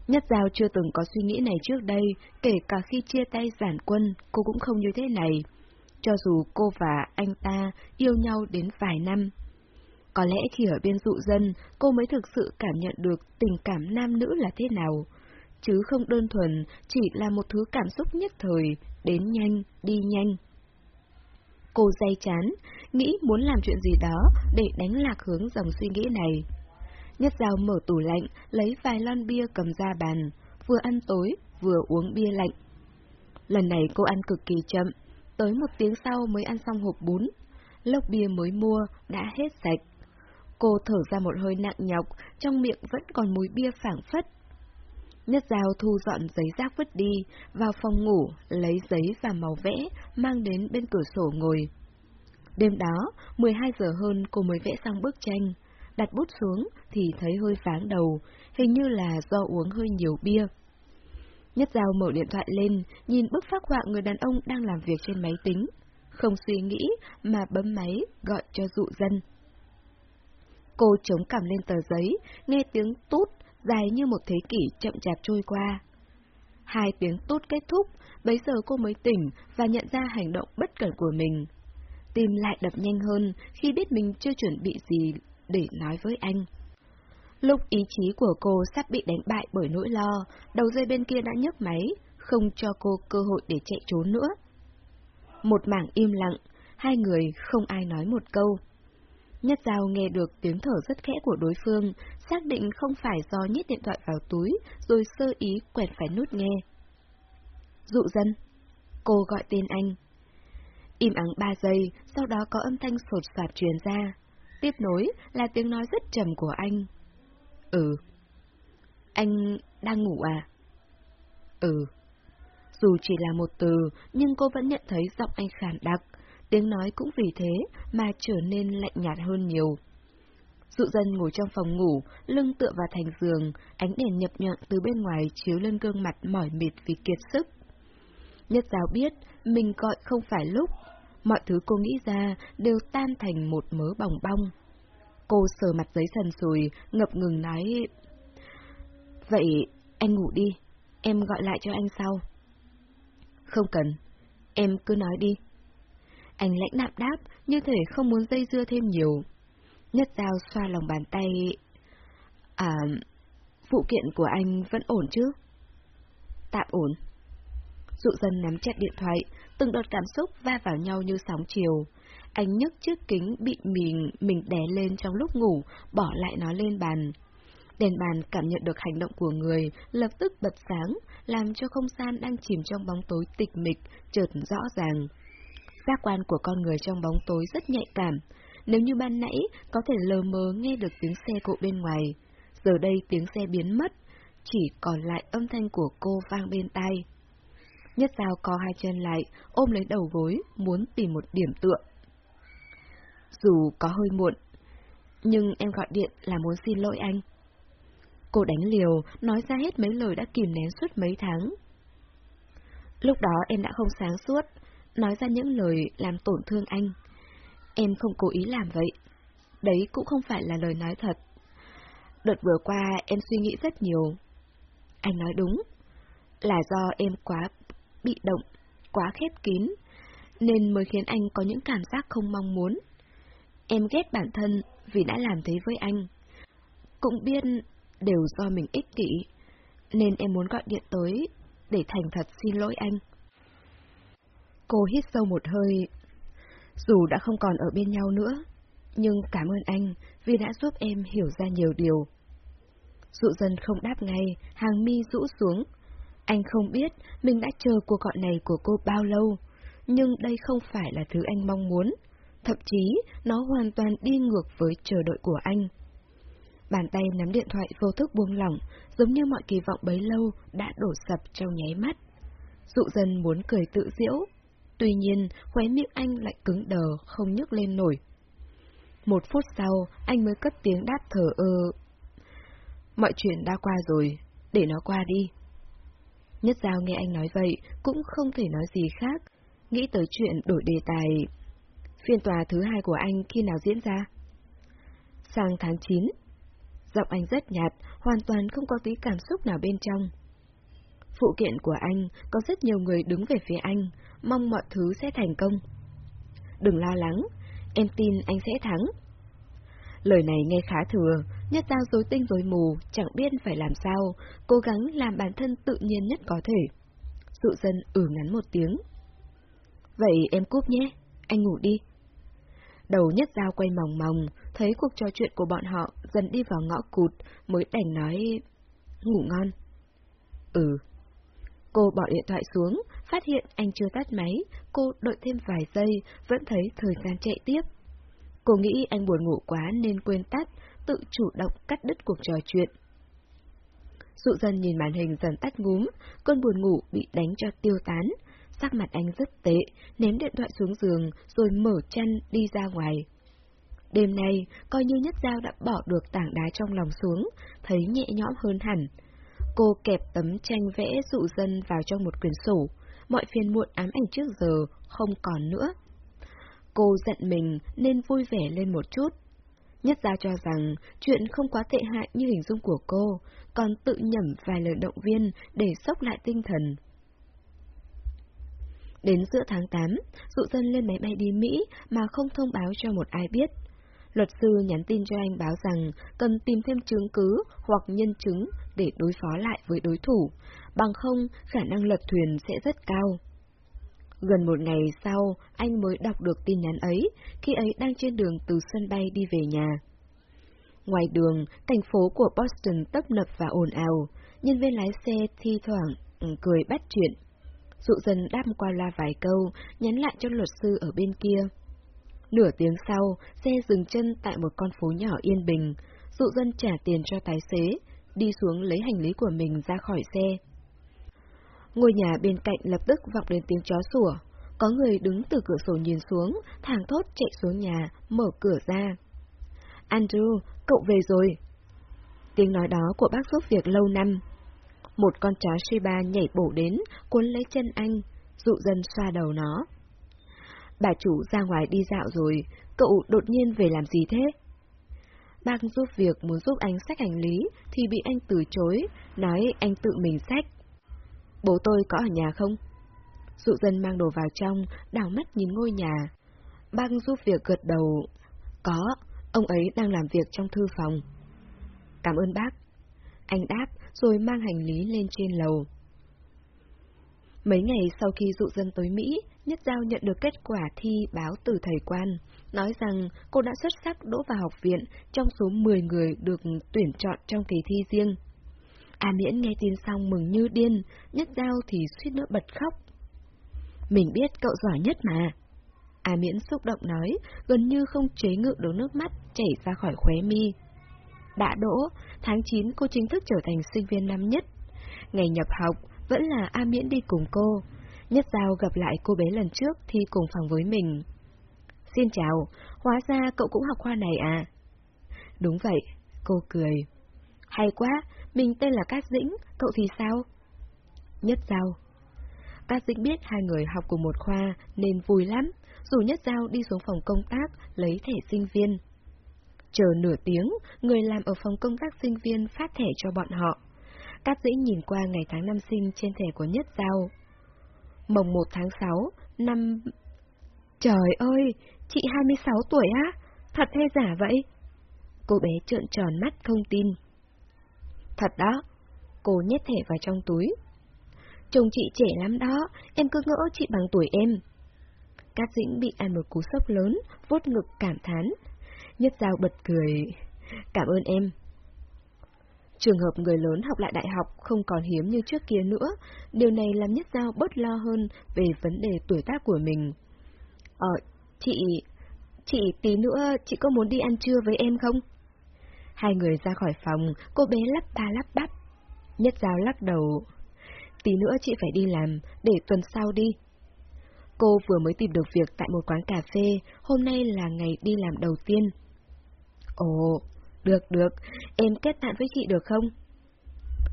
Nhất Giao chưa từng có suy nghĩ này trước đây, kể cả khi chia tay giản quân, cô cũng không như thế này. Cho dù cô và anh ta yêu nhau đến vài năm. Có lẽ khi ở bên dụ dân, cô mới thực sự cảm nhận được tình cảm nam nữ là thế nào, chứ không đơn thuần chỉ là một thứ cảm xúc nhất thời, đến nhanh, đi nhanh. Cô dây chán, nghĩ muốn làm chuyện gì đó để đánh lạc hướng dòng suy nghĩ này. Nhất dao mở tủ lạnh, lấy vài lon bia cầm ra bàn, vừa ăn tối, vừa uống bia lạnh. Lần này cô ăn cực kỳ chậm, tới một tiếng sau mới ăn xong hộp bún. lốc bia mới mua đã hết sạch. Cô thở ra một hơi nặng nhọc, trong miệng vẫn còn mùi bia phảng phất. Nhất dao thu dọn giấy rác vứt đi, vào phòng ngủ, lấy giấy và màu vẽ, mang đến bên cửa sổ ngồi. Đêm đó, 12 giờ hơn cô mới vẽ xong bức tranh. Đặt bút xuống thì thấy hơi váng đầu, hình như là do uống hơi nhiều bia. Nhất giao mở điện thoại lên, nhìn bức phác họa người đàn ông đang làm việc trên máy tính. Không suy nghĩ mà bấm máy gọi cho dụ dân. Cô chống cằm lên tờ giấy, nghe tiếng tút, dài như một thế kỷ chậm chạp trôi qua. Hai tiếng tút kết thúc, bấy giờ cô mới tỉnh và nhận ra hành động bất cẩn của mình. Tim lại đập nhanh hơn khi biết mình chưa chuẩn bị gì để nói với anh. Lúc ý chí của cô sắp bị đánh bại bởi nỗi lo, đầu dây bên kia đã nhấc máy, không cho cô cơ hội để chạy trốn nữa. Một mảng im lặng, hai người không ai nói một câu. Nhất Giao nghe được tiếng thở rất khẽ của đối phương, xác định không phải do nhét điện thoại vào túi, rồi sơ ý quẹt phải nút nghe. Dụ dân. Cô gọi tên anh. Im ắng ba giây, sau đó có âm thanh sột soạt truyền ra. Tiếp nối là tiếng nói rất trầm của anh. Ừ. Anh đang ngủ à? Ừ. Dù chỉ là một từ, nhưng cô vẫn nhận thấy giọng anh khàn đặc, tiếng nói cũng vì thế mà trở nên lạnh nhạt hơn nhiều. Dụ dân ngồi trong phòng ngủ, lưng tựa vào thành giường, ánh đèn nhập nhọn từ bên ngoài chiếu lên gương mặt mỏi mệt vì kiệt sức. Nhất giáo biết, mình gọi không phải lúc, mọi thứ cô nghĩ ra đều tan thành một mớ bòng bong. Cô sờ mặt giấy sần sùi, ngập ngừng nói... Vậy, anh ngủ đi, em gọi lại cho anh sau. Không cần, em cứ nói đi. Anh lãnh đạm đáp, như thể không muốn dây dưa thêm nhiều. Nhất dao xoa lòng bàn tay. À, phụ kiện của anh vẫn ổn chứ? Tạm ổn. Dụ dân nắm chặt điện thoại, từng đợt cảm xúc va vào nhau như sóng chiều. Anh nhấc chiếc kính bị mình mình đè lên trong lúc ngủ, bỏ lại nó lên bàn. Đèn bàn cảm nhận được hành động của người, lập tức bật sáng, làm cho không gian đang chìm trong bóng tối tịch mịch, chợt rõ ràng. Giác quan của con người trong bóng tối rất nhạy cảm. Nếu như ban nãy có thể lờ mờ nghe được tiếng xe cộ bên ngoài, giờ đây tiếng xe biến mất, chỉ còn lại âm thanh của cô vang bên tai. Nhất dao co hai chân lại, ôm lấy đầu gối, muốn tìm một điểm tựa. Dù có hơi muộn, nhưng em gọi điện là muốn xin lỗi anh. Cô đánh liều, nói ra hết mấy lời đã kìm nén suốt mấy tháng. Lúc đó em đã không sáng suốt, nói ra những lời làm tổn thương anh. Em không cố ý làm vậy. Đấy cũng không phải là lời nói thật. Đợt vừa qua em suy nghĩ rất nhiều. Anh nói đúng, là do em quá bị động, quá khép kín, nên mới khiến anh có những cảm giác không mong muốn. Em ghét bản thân vì đã làm thế với anh. Cũng biết đều do mình ích kỷ, nên em muốn gọi điện tới để thành thật xin lỗi anh. Cô hít sâu một hơi. Dù đã không còn ở bên nhau nữa, nhưng cảm ơn anh vì đã giúp em hiểu ra nhiều điều. Dụ dần không đáp ngay, hàng mi rũ xuống. Anh không biết mình đã chờ cuộc gọi này của cô bao lâu, nhưng đây không phải là thứ anh mong muốn. Thậm chí, nó hoàn toàn đi ngược với chờ đợi của anh. Bàn tay nắm điện thoại vô thức buông lỏng, giống như mọi kỳ vọng bấy lâu đã đổ sập trong nháy mắt. Dụ dân muốn cười tự diễu, tuy nhiên khóe miệng anh lại cứng đờ, không nhấc lên nổi. Một phút sau, anh mới cất tiếng đáp thở ơ. Mọi chuyện đã qua rồi, để nó qua đi. Nhất Giao nghe anh nói vậy, cũng không thể nói gì khác, nghĩ tới chuyện đổi đề tài. Phiên tòa thứ hai của anh khi nào diễn ra? Sang tháng 9. Giọng anh rất nhạt, hoàn toàn không có tí cảm xúc nào bên trong. Phụ kiện của anh, có rất nhiều người đứng về phía anh, mong mọi thứ sẽ thành công. Đừng lo lắng, em tin anh sẽ thắng. Lời này nghe khá thừa, nhất giao dối tinh dối mù, chẳng biết phải làm sao, cố gắng làm bản thân tự nhiên nhất có thể. Dụ dân ử ngắn một tiếng. Vậy em cúp nhé, anh ngủ đi. Đầu nhất giao quay mòng mòng, thấy cuộc trò chuyện của bọn họ dần đi vào ngõ cụt, mới đành nói... Ngủ ngon. Ừ. Cô bỏ điện thoại xuống, phát hiện anh chưa tắt máy, cô đợi thêm vài giây, vẫn thấy thời gian chạy tiếp. Cô nghĩ anh buồn ngủ quá nên quên tắt, tự chủ động cắt đứt cuộc trò chuyện. Dụ dân nhìn màn hình dần tắt ngúm, cơn buồn ngủ bị đánh cho tiêu tán. Sắc mặt anh rất tệ, ném điện thoại xuống giường rồi mở chăn đi ra ngoài. Đêm nay, coi như Nhất Giao đã bỏ được tảng đá trong lòng xuống, thấy nhẹ nhõm hơn hẳn. Cô kẹp tấm tranh vẽ dụ dân vào trong một quyển sổ, mọi phiền muộn ám ảnh trước giờ không còn nữa. Cô giận mình nên vui vẻ lên một chút. Nhất ra cho rằng chuyện không quá tệ hại như hình dung của cô, còn tự nhẩm vài lời động viên để sốc lại tinh thần. Đến giữa tháng 8, dụ dân lên máy bay đi Mỹ mà không thông báo cho một ai biết. Luật sư nhắn tin cho anh báo rằng cần tìm thêm chứng cứ hoặc nhân chứng để đối phó lại với đối thủ, bằng không khả năng lật thuyền sẽ rất cao. Gần một ngày sau, anh mới đọc được tin nhắn ấy, khi ấy đang trên đường từ sân bay đi về nhà. Ngoài đường, thành phố của Boston tấp nập và ồn ào, nhân viên lái xe thi thoảng ừ, cười bắt chuyện. Dụ dần đáp qua loa vài câu, nhắn lại cho luật sư ở bên kia. Nửa tiếng sau, xe dừng chân tại một con phố nhỏ yên bình, dụ dân trả tiền cho tài xế, đi xuống lấy hành lý của mình ra khỏi xe. Ngôi nhà bên cạnh lập tức vọng đến tiếng chó sủa. Có người đứng từ cửa sổ nhìn xuống, thẳng thốt chạy xuống nhà, mở cửa ra. Andrew, cậu về rồi. Tiếng nói đó của bác giúp việc lâu năm. Một con chó Shiba nhảy bổ đến, cuốn lấy chân anh, dụ dần xoa đầu nó. Bà chủ ra ngoài đi dạo rồi, cậu đột nhiên về làm gì thế? Bác giúp việc muốn giúp anh xách hành lý thì bị anh từ chối, nói anh tự mình xách. Bố tôi có ở nhà không? Dụ dân mang đồ vào trong, đảo mắt nhìn ngôi nhà. Bác giúp việc gật đầu. Có, ông ấy đang làm việc trong thư phòng. Cảm ơn bác. Anh đáp, rồi mang hành lý lên trên lầu. Mấy ngày sau khi dụ dân tới Mỹ, Nhất Giao nhận được kết quả thi báo từ thầy quan, nói rằng cô đã xuất sắc đỗ vào học viện trong số 10 người được tuyển chọn trong kỳ thi riêng. A Miễn nghe tin xong mừng như điên, Nhất Giao thì suýt nữa bật khóc. Mình biết cậu giỏi nhất mà. A Miễn xúc động nói, gần như không chế ngự được nước mắt chảy ra khỏi khóe mi. Đã đỗ, tháng 9 cô chính thức trở thành sinh viên năm nhất. Ngày nhập học, vẫn là A Miễn đi cùng cô. Nhất Giao gặp lại cô bé lần trước thì cùng phòng với mình. Xin chào, hóa ra cậu cũng học khoa này à? Đúng vậy, cô cười. Hay quá, mình tên là Cát Dĩnh, cậu thì sao? Nhất Giao. Cát Dĩnh biết hai người học cùng một khoa nên vui lắm, dù Nhất Giao đi xuống phòng công tác lấy thẻ sinh viên. Chờ nửa tiếng, người làm ở phòng công tác sinh viên phát thẻ cho bọn họ. Cát Dĩnh nhìn qua ngày tháng năm sinh trên thẻ của Nhất Giao. Mồng 1 tháng 6, năm... Trời ơi, chị 26 tuổi á? Thật hay giả vậy? Cô bé trợn tròn mắt không tin. Thật đó. Cô nhét thẻ vào trong túi. Chồng chị trẻ lắm đó, em cứ ngỡ chị bằng tuổi em. Cát Dĩnh bị ăn một cú sốc lớn, vốt ngực cảm thán. Nhất Giao bật cười. Cảm ơn em. Trường hợp người lớn học lại đại học không còn hiếm như trước kia nữa, điều này làm Nhất Giao bớt lo hơn về vấn đề tuổi tác của mình. Ờ, chị... chị tí nữa chị có muốn đi ăn trưa với em không? Hai người ra khỏi phòng, cô bé lắp ba lắp bắp. Nhất Giao lắc đầu. Tí nữa chị phải đi làm, để tuần sau đi. Cô vừa mới tìm được việc tại một quán cà phê, hôm nay là ngày đi làm đầu tiên. Ồ, được được, em kết bạn với chị được không?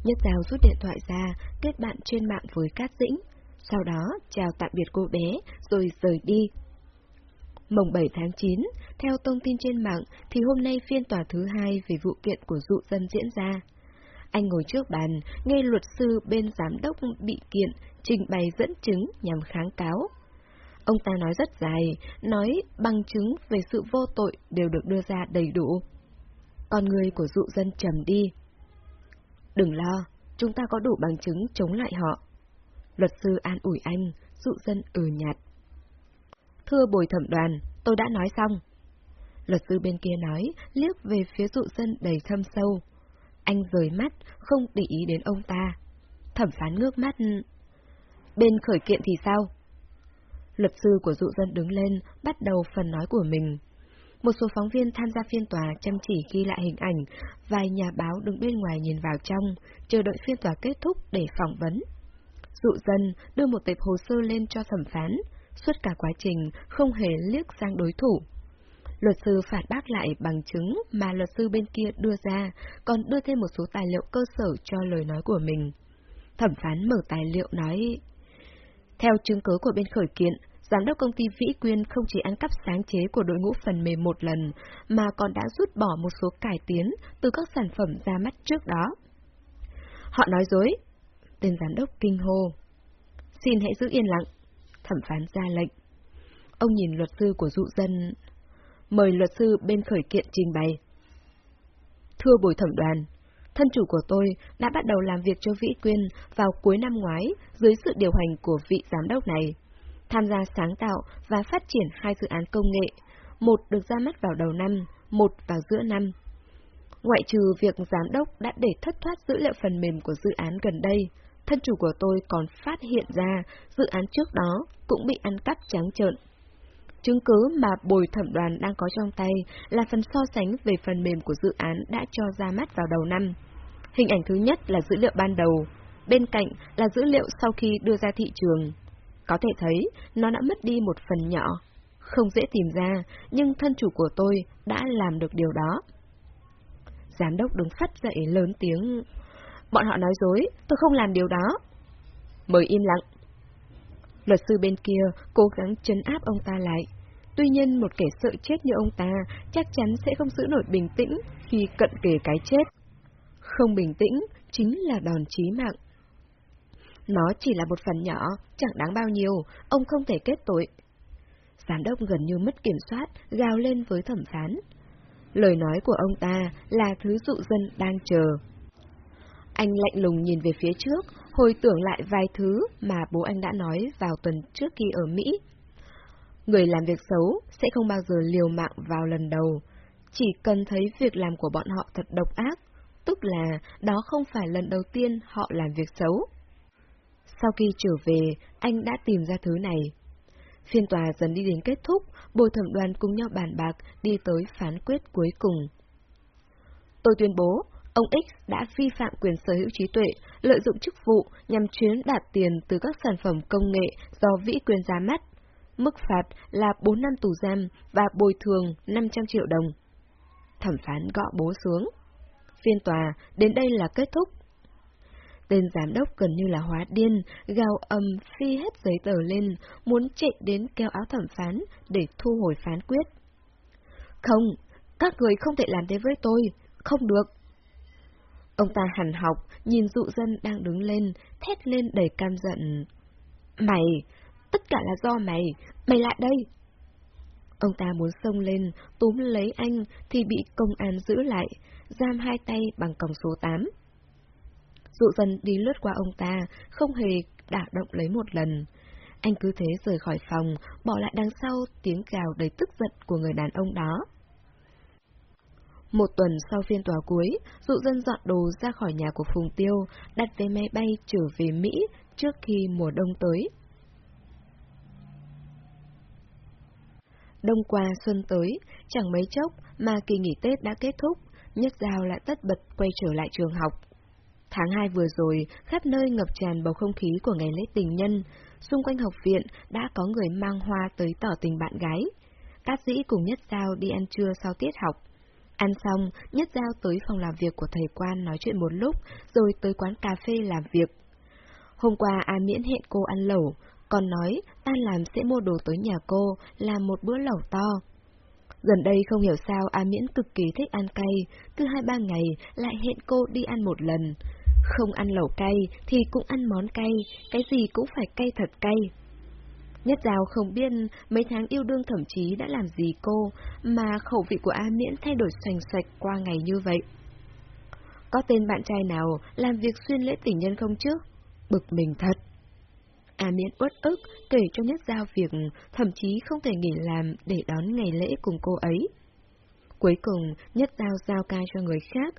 Nhất Giao rút điện thoại ra, kết bạn trên mạng với Cát Dĩnh. Sau đó, chào tạm biệt cô bé, rồi rời đi. Mồng 7 tháng 9, theo thông tin trên mạng thì hôm nay phiên tòa thứ hai về vụ kiện của dụ dân diễn ra. Anh ngồi trước bàn, nghe luật sư bên giám đốc bị kiện trình bày dẫn chứng nhằm kháng cáo. Ông ta nói rất dài, nói bằng chứng về sự vô tội đều được đưa ra đầy đủ. Con người của dụ dân trầm đi. Đừng lo, chúng ta có đủ bằng chứng chống lại họ. Luật sư an ủi anh, dụ dân ừ nhạt. Thưa bồi thẩm đoàn, tôi đã nói xong. Luật sư bên kia nói, liếc về phía dụ dân đầy thâm sâu. Anh rời mắt, không để ý đến ông ta. Thẩm phán ngước mắt. Bên khởi kiện thì sao? Luật sư của dụ dân đứng lên, bắt đầu phần nói của mình. Một số phóng viên tham gia phiên tòa chăm chỉ ghi lại hình ảnh, vài nhà báo đứng bên ngoài nhìn vào trong, chờ đợi phiên tòa kết thúc để phỏng vấn. Dụ dân đưa một tệp hồ sơ lên cho thẩm phán, suốt cả quá trình không hề liếc sang đối thủ. Luật sư phản bác lại bằng chứng mà luật sư bên kia đưa ra, còn đưa thêm một số tài liệu cơ sở cho lời nói của mình. Thẩm phán mở tài liệu nói... Theo chứng cứ của bên khởi kiện, giám đốc công ty Vĩ Quyên không chỉ ăn cắp sáng chế của đội ngũ phần mềm một lần, mà còn đã rút bỏ một số cải tiến từ các sản phẩm ra mắt trước đó. Họ nói dối. Tên giám đốc kinh hô. Xin hãy giữ yên lặng. Thẩm phán ra lệnh. Ông nhìn luật sư của dụ dân. Mời luật sư bên khởi kiện trình bày. Thưa bồi thẩm đoàn, thân chủ của tôi đã bắt đầu làm việc cho Vĩ Quyên vào cuối năm ngoái dưới sự điều hành của vị giám đốc này tham gia sáng tạo và phát triển hai dự án công nghệ, một được ra mắt vào đầu năm, một vào giữa năm. Ngoại trừ việc giám đốc đã để thất thoát dữ liệu phần mềm của dự án gần đây, thân chủ của tôi còn phát hiện ra dự án trước đó cũng bị ăn cắp trắng trợn. Chứng cứ mà bồi thẩm đoàn đang có trong tay là phần so sánh về phần mềm của dự án đã cho ra mắt vào đầu năm. Hình ảnh thứ nhất là dữ liệu ban đầu, bên cạnh là dữ liệu sau khi đưa ra thị trường. Có thể thấy, nó đã mất đi một phần nhỏ. Không dễ tìm ra, nhưng thân chủ của tôi đã làm được điều đó. Giám đốc đứng phát dậy lớn tiếng. Bọn họ nói dối, tôi không làm điều đó. Mời im lặng. Luật sư bên kia cố gắng chấn áp ông ta lại. Tuy nhiên một kẻ sợ chết như ông ta chắc chắn sẽ không giữ nổi bình tĩnh khi cận kề cái chết. Không bình tĩnh chính là đòn chí mạng. Nó chỉ là một phần nhỏ, chẳng đáng bao nhiêu, ông không thể kết tội. Giám đốc gần như mất kiểm soát, gào lên với thẩm phán. Lời nói của ông ta là thứ dụ dân đang chờ. Anh lạnh lùng nhìn về phía trước, hồi tưởng lại vài thứ mà bố anh đã nói vào tuần trước khi ở Mỹ. Người làm việc xấu sẽ không bao giờ liều mạng vào lần đầu, chỉ cần thấy việc làm của bọn họ thật độc ác, tức là đó không phải lần đầu tiên họ làm việc xấu. Sau khi trở về, anh đã tìm ra thứ này. Phiên tòa dần đi đến kết thúc, bồi thẩm đoàn cùng nhau bàn bạc đi tới phán quyết cuối cùng. Tôi tuyên bố, ông X đã vi phạm quyền sở hữu trí tuệ, lợi dụng chức vụ nhằm chuyến đạt tiền từ các sản phẩm công nghệ do vĩ quyền ra mắt. Mức phạt là 4 năm tù giam và bồi thường 500 triệu đồng. Thẩm phán gõ bố xuống. Phiên tòa đến đây là kết thúc. Tên giám đốc gần như là hóa điên, gào ầm phi hết giấy tờ lên, muốn chạy đến kéo áo thẩm phán để thu hồi phán quyết. Không, các người không thể làm thế với tôi, không được. Ông ta hằn học, nhìn dụ dân đang đứng lên, thét lên đầy cam giận. Mày, tất cả là do mày, mày lại đây. Ông ta muốn xông lên, túm lấy anh thì bị công an giữ lại, giam hai tay bằng còng số 8 dụ dân đi lướt qua ông ta, không hề đả động lấy một lần. Anh cứ thế rời khỏi phòng, bỏ lại đằng sau tiếng gào đầy tức giận của người đàn ông đó. Một tuần sau phiên tòa cuối, dụ dân dọn đồ ra khỏi nhà của Phùng Tiêu, đặt vé máy bay trở về Mỹ trước khi mùa đông tới. Đông qua xuân tới, chẳng mấy chốc mà kỳ nghỉ Tết đã kết thúc, Nhất Giao lại tất bật quay trở lại trường học. Tháng 2 vừa rồi, khắp nơi ngập tràn bầu không khí của ngày lễ tình nhân. Xung quanh học viện đã có người mang hoa tới tỏ tình bạn gái. Cát dĩ cùng Nhất Giao đi ăn trưa sau tiết học. Ăn xong, Nhất Giao tới phòng làm việc của thầy quan nói chuyện một lúc, rồi tới quán cà phê làm việc. Hôm qua A Miễn hẹn cô ăn lẩu, còn nói tan làm sẽ mua đồ tới nhà cô, làm một bữa lẩu to. Gần đây không hiểu sao A Miễn cực kỳ thích ăn cay, cứ hai ba ngày lại hẹn cô đi ăn một lần. Không ăn lẩu cay thì cũng ăn món cay, cái gì cũng phải cay thật cay. Nhất Giao không biết mấy tháng yêu đương thậm chí đã làm gì cô, mà khẩu vị của A Miễn thay đổi xoành xoạch qua ngày như vậy. Có tên bạn trai nào làm việc xuyên lễ tình nhân không chứ? Bực mình thật. A Miễn uất ức kể cho Nhất Giao việc thậm chí không thể nghỉ làm để đón ngày lễ cùng cô ấy. Cuối cùng, Nhất Giao giao ca cho người khác,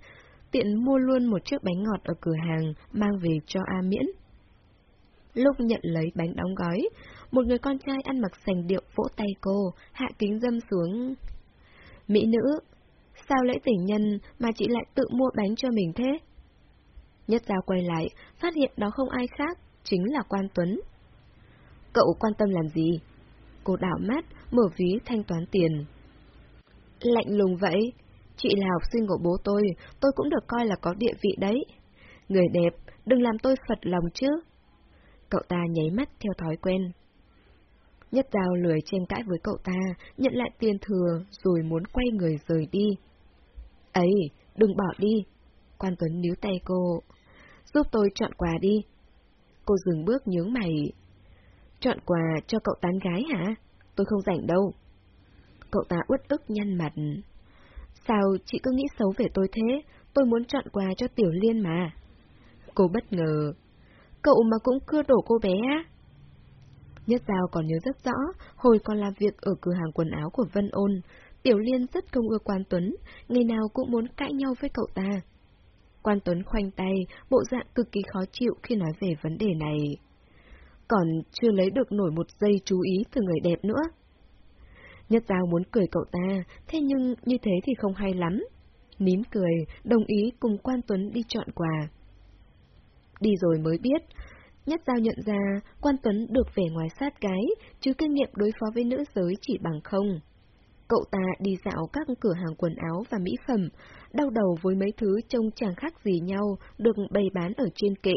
tiện mua luôn một chiếc bánh ngọt ở cửa hàng mang về cho A Miễn. Lúc nhận lấy bánh đóng gói, một người con trai ăn mặc sành điệu vỗ tay cô, hạ kính dâm xuống. Mỹ nữ, sao lễ tình nhân mà chị lại tự mua bánh cho mình thế? Nhất Giao quay lại, phát hiện đó không ai khác, chính là Quan Tuấn. Cậu quan tâm làm gì? Cô đảo mắt, mở ví thanh toán tiền. Lạnh lùng vậy, chị là học sinh của bố tôi, tôi cũng được coi là có địa vị đấy. Người đẹp, đừng làm tôi phật lòng chứ. Cậu ta nháy mắt theo thói quen. Nhất Giao lười tranh cãi với cậu ta, nhận lại tiền thừa rồi muốn quay người rời đi. Ấy, đừng bỏ đi. Quan Tuấn níu tay cô. Giúp tôi chọn quà đi. Cô dừng bước nhướng mày. Chọn quà cho cậu tán gái hả? Tôi không rảnh đâu. Cậu ta uất ức nhăn mặt. Sao chị cứ nghĩ xấu về tôi thế? Tôi muốn chọn quà cho Tiểu Liên mà. Cô bất ngờ. Cậu mà cũng cưa đổ cô bé á? Nhất Giao còn nhớ rất rõ, hồi còn làm việc ở cửa hàng quần áo của Vân Ôn, Tiểu Liên rất không ưa Quan Tuấn, ngày nào cũng muốn cãi nhau với cậu ta. Quan Tuấn khoanh tay, bộ dạng cực kỳ khó chịu khi nói về vấn đề này. Còn chưa lấy được nổi một giây chú ý từ người đẹp nữa. Nhất Giao muốn cười cậu ta, thế nhưng như thế thì không hay lắm. Nín cười, đồng ý cùng Quan Tuấn đi chọn quà. Đi rồi mới biết, Nhất Giao nhận ra Quan Tuấn được vẻ ngoài sát gái, chứ kinh nghiệm đối phó với nữ giới chỉ bằng không. Cậu ta đi dạo các cửa hàng quần áo và mỹ phẩm, đau đầu với mấy thứ trông chẳng khác gì nhau được bày bán ở trên kệ.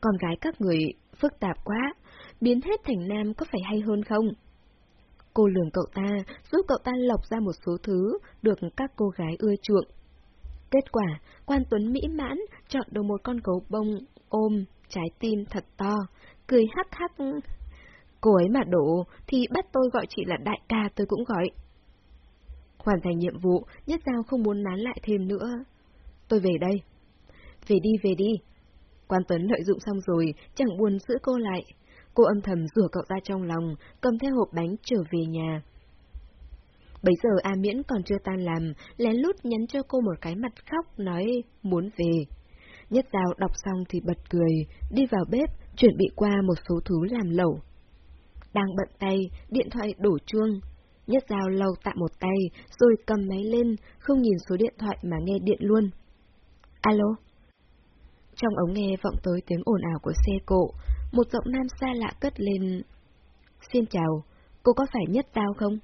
Con gái các người phức tạp quá, biến hết thành nam có phải hay hơn không? Cô lường cậu ta, giúp cậu ta lọc ra một số thứ được các cô gái ưa chuộng. Kết quả, quan tuấn mỹ mãn chọn được một con gấu bông ôm, trái tim thật to, cười hắc hắc. Cô ấy mà đổ thì bắt tôi gọi chị là đại ca tôi cũng gọi. Hoàn thành nhiệm vụ, Nhất Giao không muốn nán lại thêm nữa. Tôi về đây. Về đi, về đi. Quan Tuấn lợi dụng xong rồi, chẳng buồn giữ cô lại. Cô âm thầm rửa cậu ra trong lòng, cầm theo hộp bánh trở về nhà. Bây giờ A Miễn còn chưa tan làm, lén lút nhắn cho cô một cái mặt khóc, nói muốn về. Nhất Giao đọc xong thì bật cười, đi vào bếp, chuẩn bị qua một số thứ làm lẩu. Đang bận tay, điện thoại đổ chuông. Nhất Giao lau tạm một tay, rồi cầm máy lên, không nhìn số điện thoại mà nghe điện luôn. Alo? Trong ống nghe vọng tới tiếng ồn ào của xe cộ, một giọng nam xa lạ cất lên. Xin chào, cô có phải Nhất Giao không?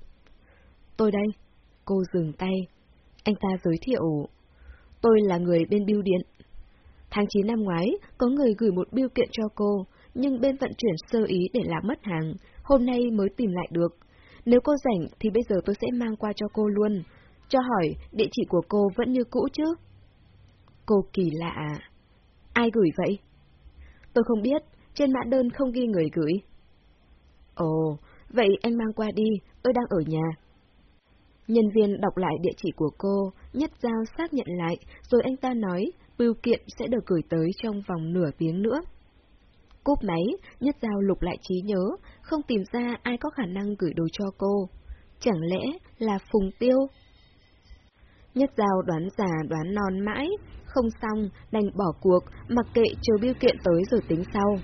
Tôi đây. Cô dừng tay. Anh ta giới thiệu. Tôi là người bên bưu điện. Tháng 9 năm ngoái, có người gửi một biêu kiện cho cô, nhưng bên vận chuyển sơ ý để làm mất hàng, hôm nay mới tìm lại được. Nếu cô rảnh thì bây giờ tôi sẽ mang qua cho cô luôn. Cho hỏi, địa chỉ của cô vẫn như cũ chứ? Cô kỳ lạ. Ai gửi vậy? Tôi không biết, trên mã đơn không ghi người gửi. Ồ, vậy anh mang qua đi, tôi đang ở nhà. Nhân viên đọc lại địa chỉ của cô, nhất giao xác nhận lại, rồi anh ta nói bưu kiện sẽ được gửi tới trong vòng nửa tiếng nữa. Cúp máy, nhất giao lục lại trí nhớ, không tìm ra ai có khả năng gửi đồ cho cô. Chẳng lẽ là Phùng Tiêu? Nhất giao đoán già đoán non mãi, không xong, đành bỏ cuộc, mặc kệ chờ bưu kiện tới rồi tính sau.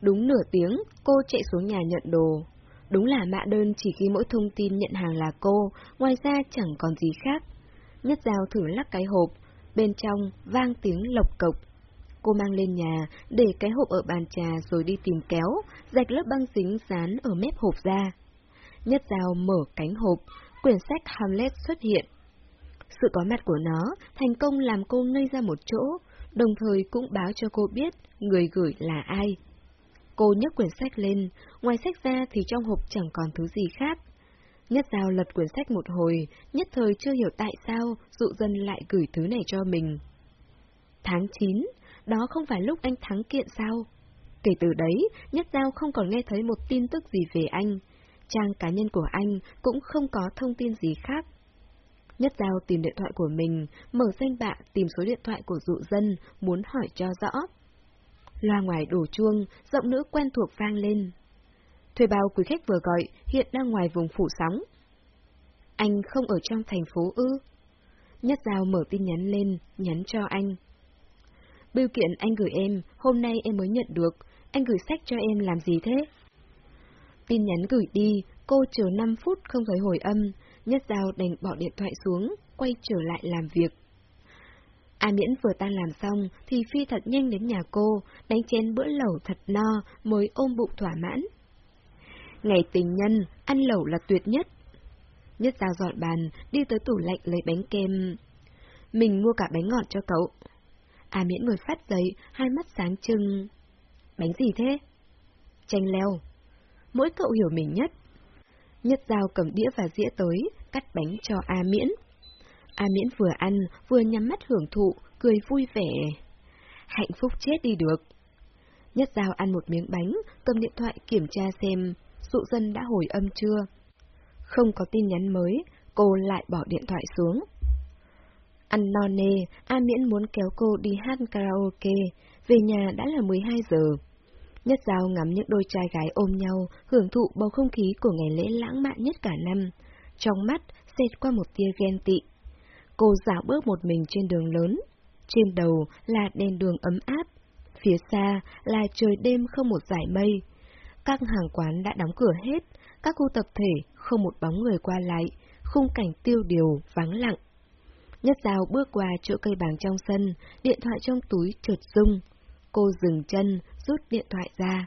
Đúng nửa tiếng, cô chạy xuống nhà nhận đồ. Đúng là mạ đơn chỉ ghi mỗi thông tin nhận hàng là cô, ngoài ra chẳng còn gì khác. Nhất giao thử lắc cái hộp, bên trong vang tiếng lộc cộc. Cô mang lên nhà, để cái hộp ở bàn trà rồi đi tìm kéo, rạch lớp băng dính dán ở mép hộp ra. Nhất dao mở cánh hộp, quyển sách Hamlet xuất hiện. Sự có mặt của nó thành công làm cô ngây ra một chỗ, đồng thời cũng báo cho cô biết người gửi là ai. Cô nhấc quyển sách lên, ngoài sách ra thì trong hộp chẳng còn thứ gì khác. Nhất Giao lật quyển sách một hồi, nhất thời chưa hiểu tại sao dụ dân lại gửi thứ này cho mình. Tháng 9, đó không phải lúc anh thắng kiện sao? Kể từ đấy, Nhất Giao không còn nghe thấy một tin tức gì về anh. Trang cá nhân của anh cũng không có thông tin gì khác. Nhất Giao tìm điện thoại của mình, mở danh bạ tìm số điện thoại của dụ dân, muốn hỏi cho rõ. Loa ngoài đổ chuông, giọng nữ quen thuộc vang lên. Thuê bao quý khách vừa gọi, hiện đang ngoài vùng phủ sóng. Anh không ở trong thành phố ư? Nhất Giao mở tin nhắn lên, nhắn cho anh. Bưu kiện anh gửi em, hôm nay em mới nhận được. anh gửi sách cho em làm gì thế? Tin nhắn gửi đi, cô chờ 5 phút không thấy hồi âm, Nhất Giao đành bỏ điện thoại xuống, quay trở lại làm việc. A Miễn vừa tan làm xong thì phi thật nhanh đến nhà cô, đánh chén bữa lẩu thật no mới ôm bụng thỏa mãn. Ngày tình nhân, ăn lẩu là tuyệt nhất. Nhất Giao dọn bàn, đi tới tủ lạnh lấy bánh kem. Mình mua cả bánh ngọt cho cậu. A Miễn ngồi phát dậy, hai mắt sáng trưng. Bánh gì thế? Chanh leo. Mỗi cậu hiểu mình nhất. Nhất Giao cầm đĩa và dĩa tới, cắt bánh cho A Miễn. A Miễn vừa ăn, vừa nhắm mắt hưởng thụ, cười vui vẻ. Hạnh phúc chết đi được. Nhất Giao ăn một miếng bánh, cầm điện thoại kiểm tra xem dụ dân đã hồi âm chưa. Không có tin nhắn mới, cô lại bỏ điện thoại xuống. Ăn no nê, A Miễn muốn kéo cô đi hát karaoke, về nhà đã là 12 giờ. Nhất Giao ngắm những đôi trai gái ôm nhau, hưởng thụ bầu không khí của ngày lễ lãng mạn nhất cả năm. Trong mắt, xẹt qua một tia ghen tị. Cô dạo bước một mình trên đường lớn. Trên đầu là đèn đường ấm áp. Phía xa là trời đêm không một dải mây. Các hàng quán đã đóng cửa hết, các khu tập thể không một bóng người qua lại, khung cảnh tiêu điều, vắng lặng. Nhất Giao bước qua chỗ cây bàng trong sân, điện thoại trong túi trượt rung. Cô dừng chân, rút điện thoại ra.